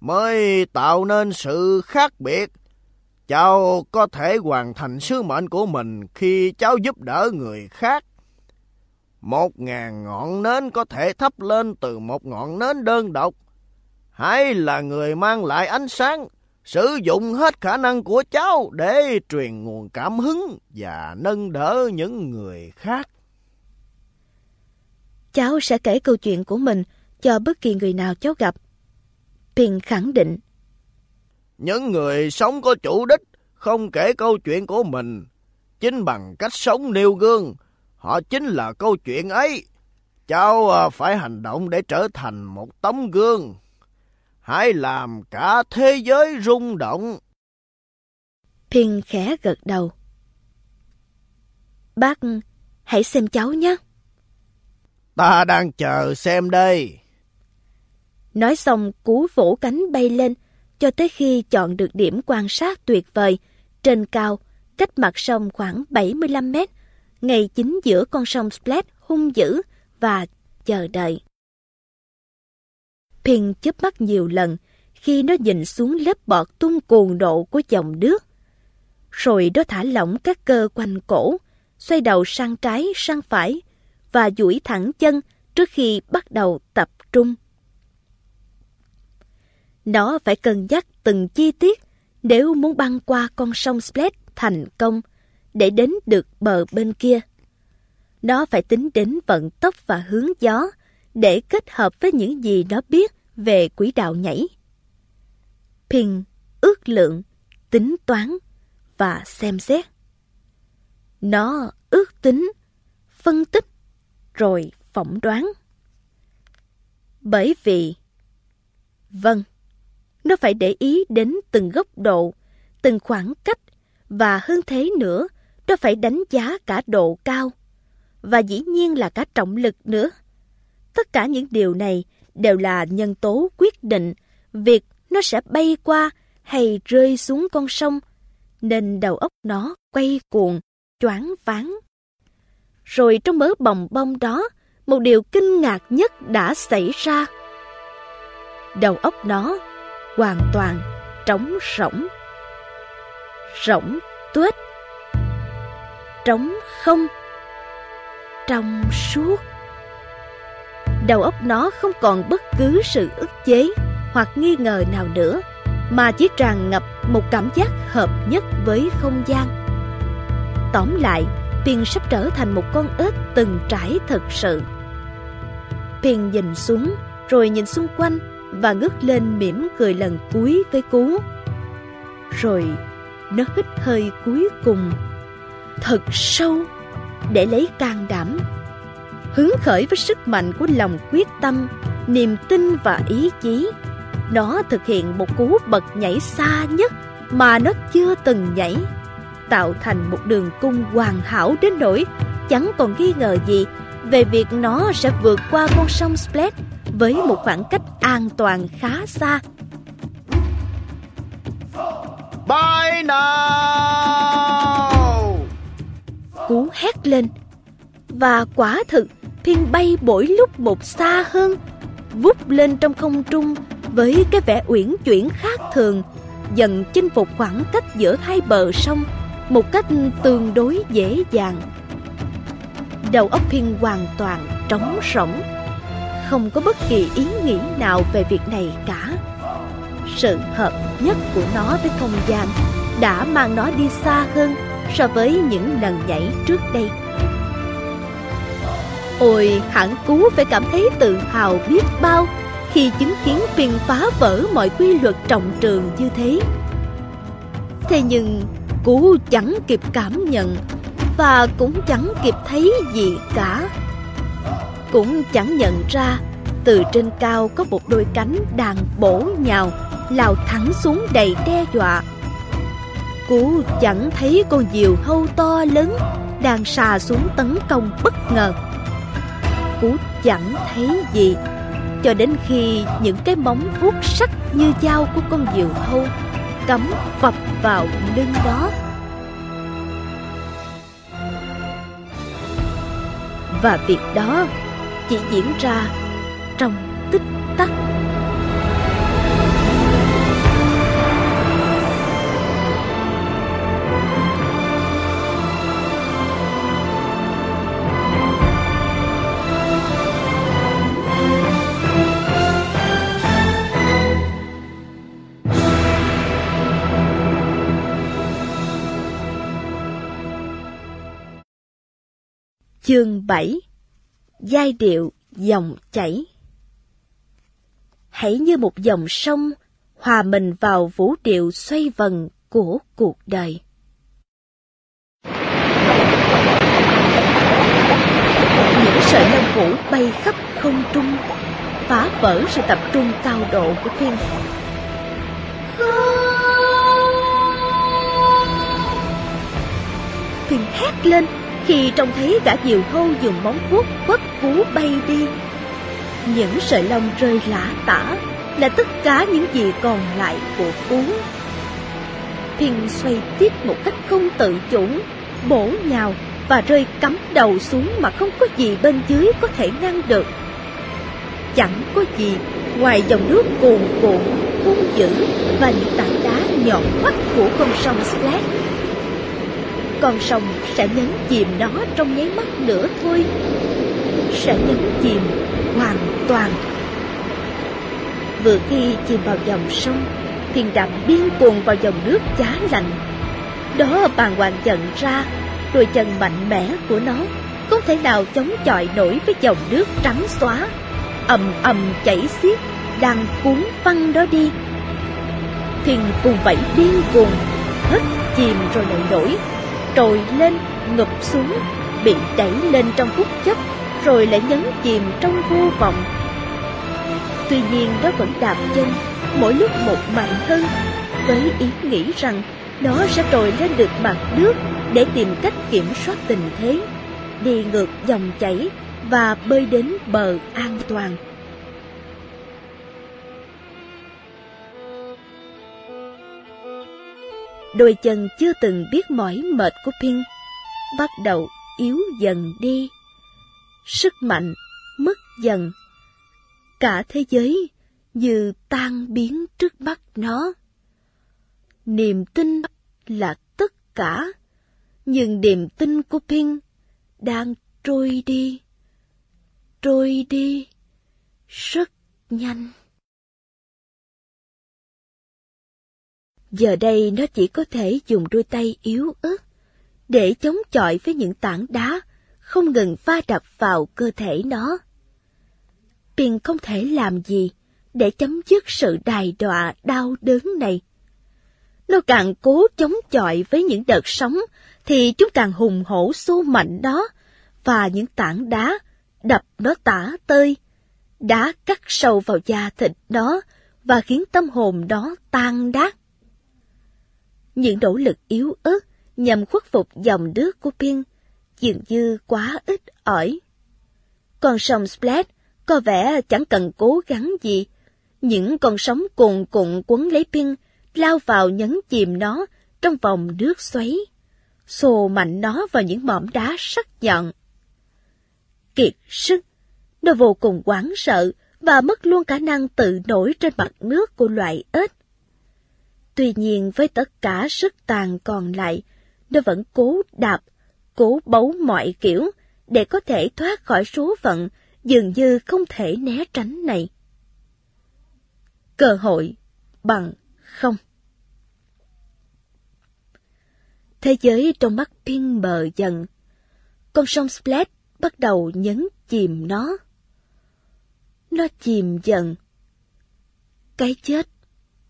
mới tạo nên sự khác biệt. Cháu có thể hoàn thành sứ mệnh của mình khi cháu giúp đỡ người khác. Một ngàn ngọn nến có thể thắp lên từ một ngọn nến đơn độc. Hãy là người mang lại ánh sáng, sử dụng hết khả năng của cháu để truyền nguồn cảm hứng và nâng đỡ những người khác. Cháu sẽ kể câu chuyện của mình cho bất kỳ người nào cháu gặp. Pin khẳng định. Những người sống có chủ đích không kể câu chuyện của mình. Chính bằng cách sống nêu gương, họ chính là câu chuyện ấy. Cháu à, phải hành động để trở thành một tấm gương. Hãy làm cả thế giới rung động. Pin khẽ gật đầu. Bác, hãy xem cháu nhé. Ta đang chờ xem đây. Nói xong cú vỗ cánh bay lên, cho tới khi chọn được điểm quan sát tuyệt vời, trên cao, cách mặt sông khoảng 75 mét, ngay chính giữa con sông Splat hung dữ và chờ đợi. Pin chớp mắt nhiều lần khi nó nhìn xuống lớp bọt tung cuồng độ của dòng nước. Rồi nó thả lỏng các cơ quanh cổ, xoay đầu sang trái sang phải và duỗi thẳng chân trước khi bắt đầu tập trung. Nó phải cân nhắc từng chi tiết nếu muốn băng qua con sông Splat thành công để đến được bờ bên kia. Nó phải tính đến vận tốc và hướng gió để kết hợp với những gì nó biết về quỹ đạo nhảy. Pin ước lượng, tính toán và xem xét. Nó ước tính, phân tích, rồi phỏng đoán. Bởi vì... Vâng, nó phải để ý đến từng góc độ, từng khoảng cách và hơn thế nữa, nó phải đánh giá cả độ cao và dĩ nhiên là cả trọng lực nữa. Tất cả những điều này đều là nhân tố quyết định việc nó sẽ bay qua hay rơi xuống con sông, nên đầu óc nó quay cuồng, choáng váng. Rồi trong mớ bồng bông đó, một điều kinh ngạc nhất đã xảy ra. Đầu óc nó hoàn toàn trống rỗng. Rỗng tuếch. Trống không. Trong suốt. Đầu óc nó không còn bất cứ sự ức chế hoặc nghi ngờ nào nữa, mà chỉ tràn ngập một cảm giác hợp nhất với không gian. Tóm lại, Pin sắp trở thành một con ếch từng trải thật sự. Pin nhìn xuống, rồi nhìn xung quanh và ngước lên mỉm cười lần cuối với cú. Rồi nó hít hơi cuối cùng, thật sâu để lấy can đảm. Hứng khởi với sức mạnh của lòng quyết tâm, niềm tin và ý chí. Nó thực hiện một cú bật nhảy xa nhất mà nó chưa từng nhảy tạo thành một đường cung hoàn hảo đến nỗi chẳng còn nghi ngờ gì về việc nó sẽ vượt qua con sông Splat với một khoảng cách an toàn khá xa. Bye now! Cú hét lên và quả thực thiên bay mỗi lúc một xa hơn vút lên trong không trung với cái vẻ uyển chuyển khác thường dần chinh phục khoảng cách giữa hai bờ sông một cách tương đối dễ dàng. Đầu óc thiên hoàn toàn trống rỗng, không có bất kỳ ý nghĩ nào về việc này cả. Sự hợp nhất của nó với không gian đã mang nó đi xa hơn so với những lần nhảy trước đây. Ôi, hẳn cú phải cảm thấy tự hào biết bao khi chứng kiến viên phá vỡ mọi quy luật trọng trường như thế. Thế nhưng, cú chẳng kịp cảm nhận và cũng chẳng kịp thấy gì cả. Cũng chẳng nhận ra từ trên cao có một đôi cánh đang bổ nhào, lao thẳng xuống đầy đe dọa. Cú chẳng thấy con diều hâu to lớn đang xà xuống tấn công bất ngờ. Cú chẳng thấy gì, cho đến khi những cái móng vuốt sắc như dao của con diều hâu cắm vập vào lưng đó. Và việc đó chỉ diễn ra trong tích tắc. Chương 7 Giai điệu dòng chảy Hãy như một dòng sông hòa mình vào vũ điệu xoay vần của cuộc đời. Những sợi lông vũ bay khắp không trung, phá vỡ sự tập trung cao độ của thiên. Thiên hét lên khi trông thấy gã diều hâu dùng móng vuốt quất cú bay đi. Những sợi lông rơi lả tả là tất cả những gì còn lại của cú. Thiên xoay tiếp một cách không tự chủ, bổ nhào và rơi cắm đầu xuống mà không có gì bên dưới có thể ngăn được. Chẳng có gì ngoài dòng nước cuồn cuộn, hung dữ và những tảng đá nhọn hoắt của con sông Splash con sông sẽ nhấn chìm nó trong nháy mắt nữa thôi. Sẽ nhấn chìm hoàn toàn. Vừa khi chìm vào dòng sông thiên đạm điên cuồng vào dòng nước giá lạnh. Đó bàng hoàng nhận ra, đôi chân mạnh mẽ của nó không thể nào chống chọi nổi với dòng nước trắng xóa, ầm ầm chảy xiết, đang cuốn phăng đó đi. Thuyền cùng vẫy điên cuồng hết chìm rồi lại nổi trồi lên, ngập xuống, bị đẩy lên trong phút chốc, rồi lại nhấn chìm trong vô vọng. Tuy nhiên nó vẫn đạp chân, mỗi lúc một mạnh hơn, với ý nghĩ rằng nó sẽ trồi lên được mặt nước để tìm cách kiểm soát tình thế, đi ngược dòng chảy và bơi đến bờ an toàn. Đôi chân chưa từng biết mỏi mệt của Pin bắt đầu yếu dần đi. Sức mạnh mất dần. Cả thế giới như tan biến trước mắt nó. Niềm tin là tất cả, nhưng niềm tin của Pin đang trôi đi, trôi đi rất nhanh. Giờ đây nó chỉ có thể dùng đôi tay yếu ớt để chống chọi với những tảng đá không ngừng va đập vào cơ thể nó. Pin không thể làm gì để chấm dứt sự đài đọa đau đớn này. Nó càng cố chống chọi với những đợt sóng thì chúng càng hùng hổ xô mạnh đó và những tảng đá đập nó tả tơi, đá cắt sâu vào da thịt đó và khiến tâm hồn đó tan đát. Những nỗ lực yếu ớt nhằm khuất phục dòng nước của Pin dường như quá ít ỏi. Con sông Splat có vẻ chẳng cần cố gắng gì. Những con sóng cuồn cuộn quấn lấy Pin lao vào nhấn chìm nó trong vòng nước xoáy, xô mạnh nó vào những mỏm đá sắc nhọn. Kiệt sức, nó vô cùng hoảng sợ và mất luôn khả năng tự nổi trên mặt nước của loại ếch. Tuy nhiên với tất cả sức tàn còn lại, nó vẫn cố đạp, cố bấu mọi kiểu để có thể thoát khỏi số phận dường như không thể né tránh này. Cơ hội bằng không. Thế giới trong mắt Pin bờ dần. Con sông Splat bắt đầu nhấn chìm nó. Nó chìm dần. Cái chết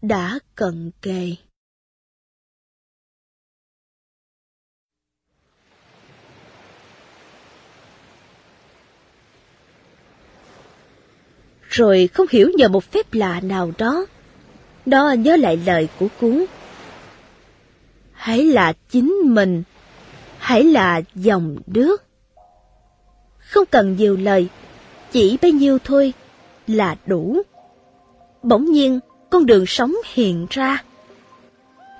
đã cận kề. Rồi không hiểu nhờ một phép lạ nào đó, nó nhớ lại lời của cuốn. Hãy là chính mình, hãy là dòng nước. Không cần nhiều lời, chỉ bấy nhiêu thôi là đủ. Bỗng nhiên, con đường sống hiện ra.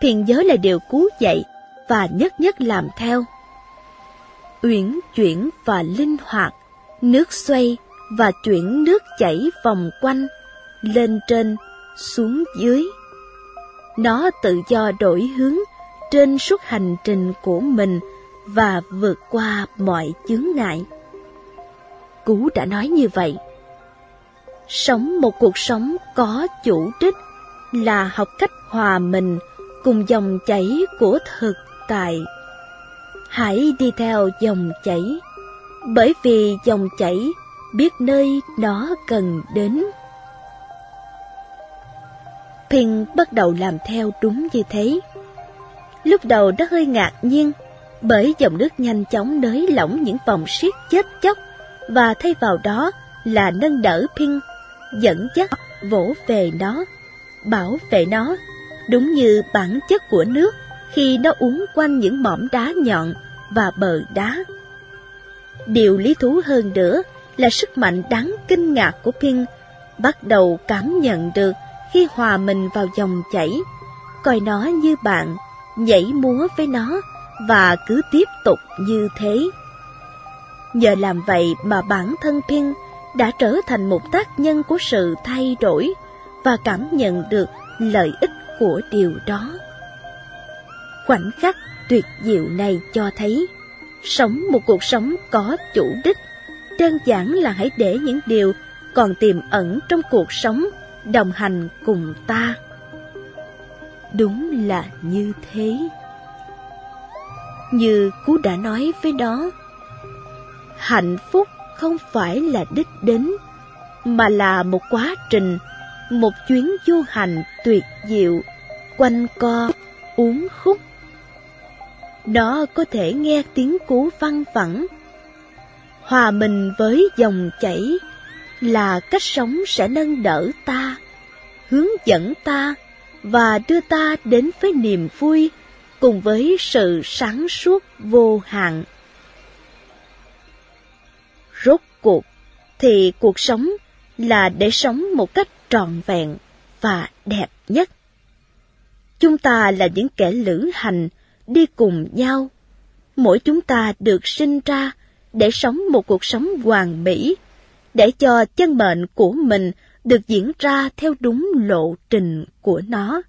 Thiền giới là điều cứu dậy và nhất nhất làm theo. Uyển chuyển và linh hoạt, nước xoay và chuyển nước chảy vòng quanh, lên trên, xuống dưới. Nó tự do đổi hướng trên suốt hành trình của mình và vượt qua mọi chướng ngại. Cú đã nói như vậy. Sống một cuộc sống có chủ đích là học cách hòa mình cùng dòng chảy của thực tại. Hãy đi theo dòng chảy, bởi vì dòng chảy biết nơi nó cần đến. Pin bắt đầu làm theo đúng như thế. Lúc đầu đã hơi ngạc nhiên, bởi dòng nước nhanh chóng nới lỏng những vòng siết chết chóc, và thay vào đó là nâng đỡ Pin, dẫn dắt, vỗ về nó, bảo vệ nó, đúng như bản chất của nước khi nó uống quanh những mỏm đá nhọn và bờ đá. Điều lý thú hơn nữa là sức mạnh đáng kinh ngạc của Pin bắt đầu cảm nhận được khi hòa mình vào dòng chảy, coi nó như bạn, nhảy múa với nó và cứ tiếp tục như thế. Nhờ làm vậy mà bản thân Pin đã trở thành một tác nhân của sự thay đổi và cảm nhận được lợi ích của điều đó. Khoảnh khắc tuyệt diệu này cho thấy sống một cuộc sống có chủ đích đơn giản là hãy để những điều còn tiềm ẩn trong cuộc sống đồng hành cùng ta. Đúng là như thế. Như Cú đã nói với nó, hạnh phúc không phải là đích đến, mà là một quá trình, một chuyến du hành tuyệt diệu, quanh co, uống khúc. Nó có thể nghe tiếng cú văng vẳng, hòa mình với dòng chảy là cách sống sẽ nâng đỡ ta, hướng dẫn ta và đưa ta đến với niềm vui cùng với sự sáng suốt vô hạn. Rốt cuộc thì cuộc sống là để sống một cách trọn vẹn và đẹp nhất. Chúng ta là những kẻ lữ hành đi cùng nhau. Mỗi chúng ta được sinh ra để sống một cuộc sống hoàn mỹ, để cho chân mệnh của mình được diễn ra theo đúng lộ trình của nó.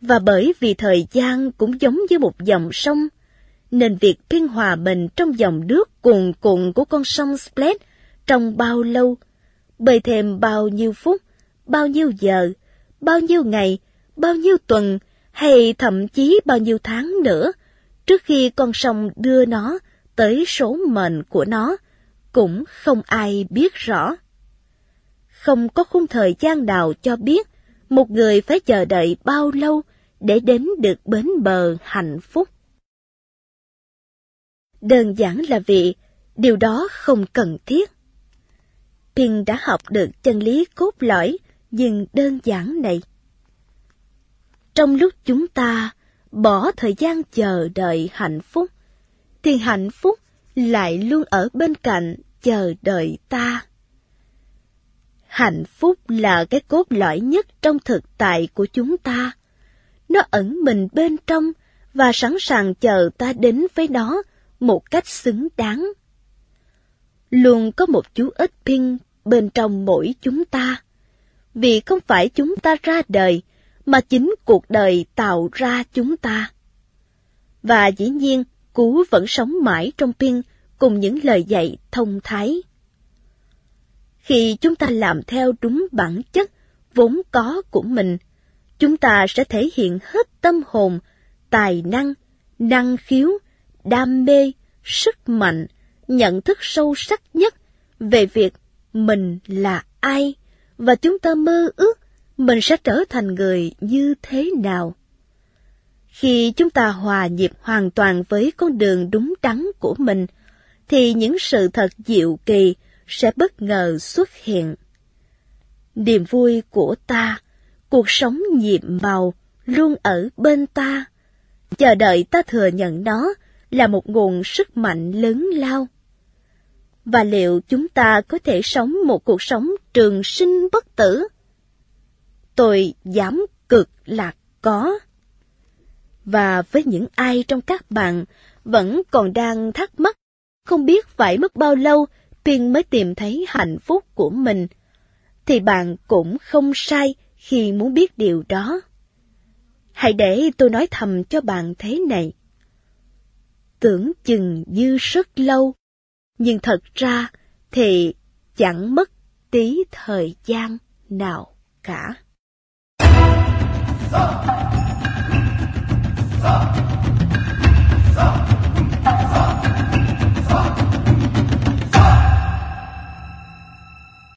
Và bởi vì thời gian cũng giống như một dòng sông, nên việc thiên hòa bình trong dòng nước cuồn cuộn của con sông Splet trong bao lâu, bơi thêm bao nhiêu phút, bao nhiêu giờ, bao nhiêu ngày, bao nhiêu tuần, hay thậm chí bao nhiêu tháng nữa, trước khi con sông đưa nó tới số mệnh của nó, cũng không ai biết rõ. Không có khung thời gian nào cho biết một người phải chờ đợi bao lâu để đến được bến bờ hạnh phúc. Đơn giản là vì điều đó không cần thiết. Pin đã học được chân lý cốt lõi nhưng đơn giản này. Trong lúc chúng ta bỏ thời gian chờ đợi hạnh phúc, thì hạnh phúc lại luôn ở bên cạnh chờ đợi ta. Hạnh phúc là cái cốt lõi nhất trong thực tại của chúng ta. Nó ẩn mình bên trong và sẵn sàng chờ ta đến với nó một cách xứng đáng. Luôn có một chú ếch pin bên trong mỗi chúng ta. Vì không phải chúng ta ra đời, mà chính cuộc đời tạo ra chúng ta. Và dĩ nhiên, Cú vẫn sống mãi trong pin cùng những lời dạy thông thái. Khi chúng ta làm theo đúng bản chất vốn có của mình, chúng ta sẽ thể hiện hết tâm hồn, tài năng, năng khiếu, đam mê, sức mạnh, nhận thức sâu sắc nhất về việc mình là ai và chúng ta mơ ước mình sẽ trở thành người như thế nào. Khi chúng ta hòa nhịp hoàn toàn với con đường đúng đắn của mình, thì những sự thật diệu kỳ sẽ bất ngờ xuất hiện. Niềm vui của ta, cuộc sống nhiệm màu luôn ở bên ta, chờ đợi ta thừa nhận nó là một nguồn sức mạnh lớn lao. Và liệu chúng ta có thể sống một cuộc sống trường sinh bất tử? Tôi dám cực là có. Và với những ai trong các bạn vẫn còn đang thắc mắc, không biết phải mất bao lâu Tiên mới tìm thấy hạnh phúc của mình, thì bạn cũng không sai khi muốn biết điều đó. Hãy để tôi nói thầm cho bạn thế này tưởng chừng dư sức lâu, nhưng thật ra thì chẳng mất tí thời gian nào cả. Stop! Stop!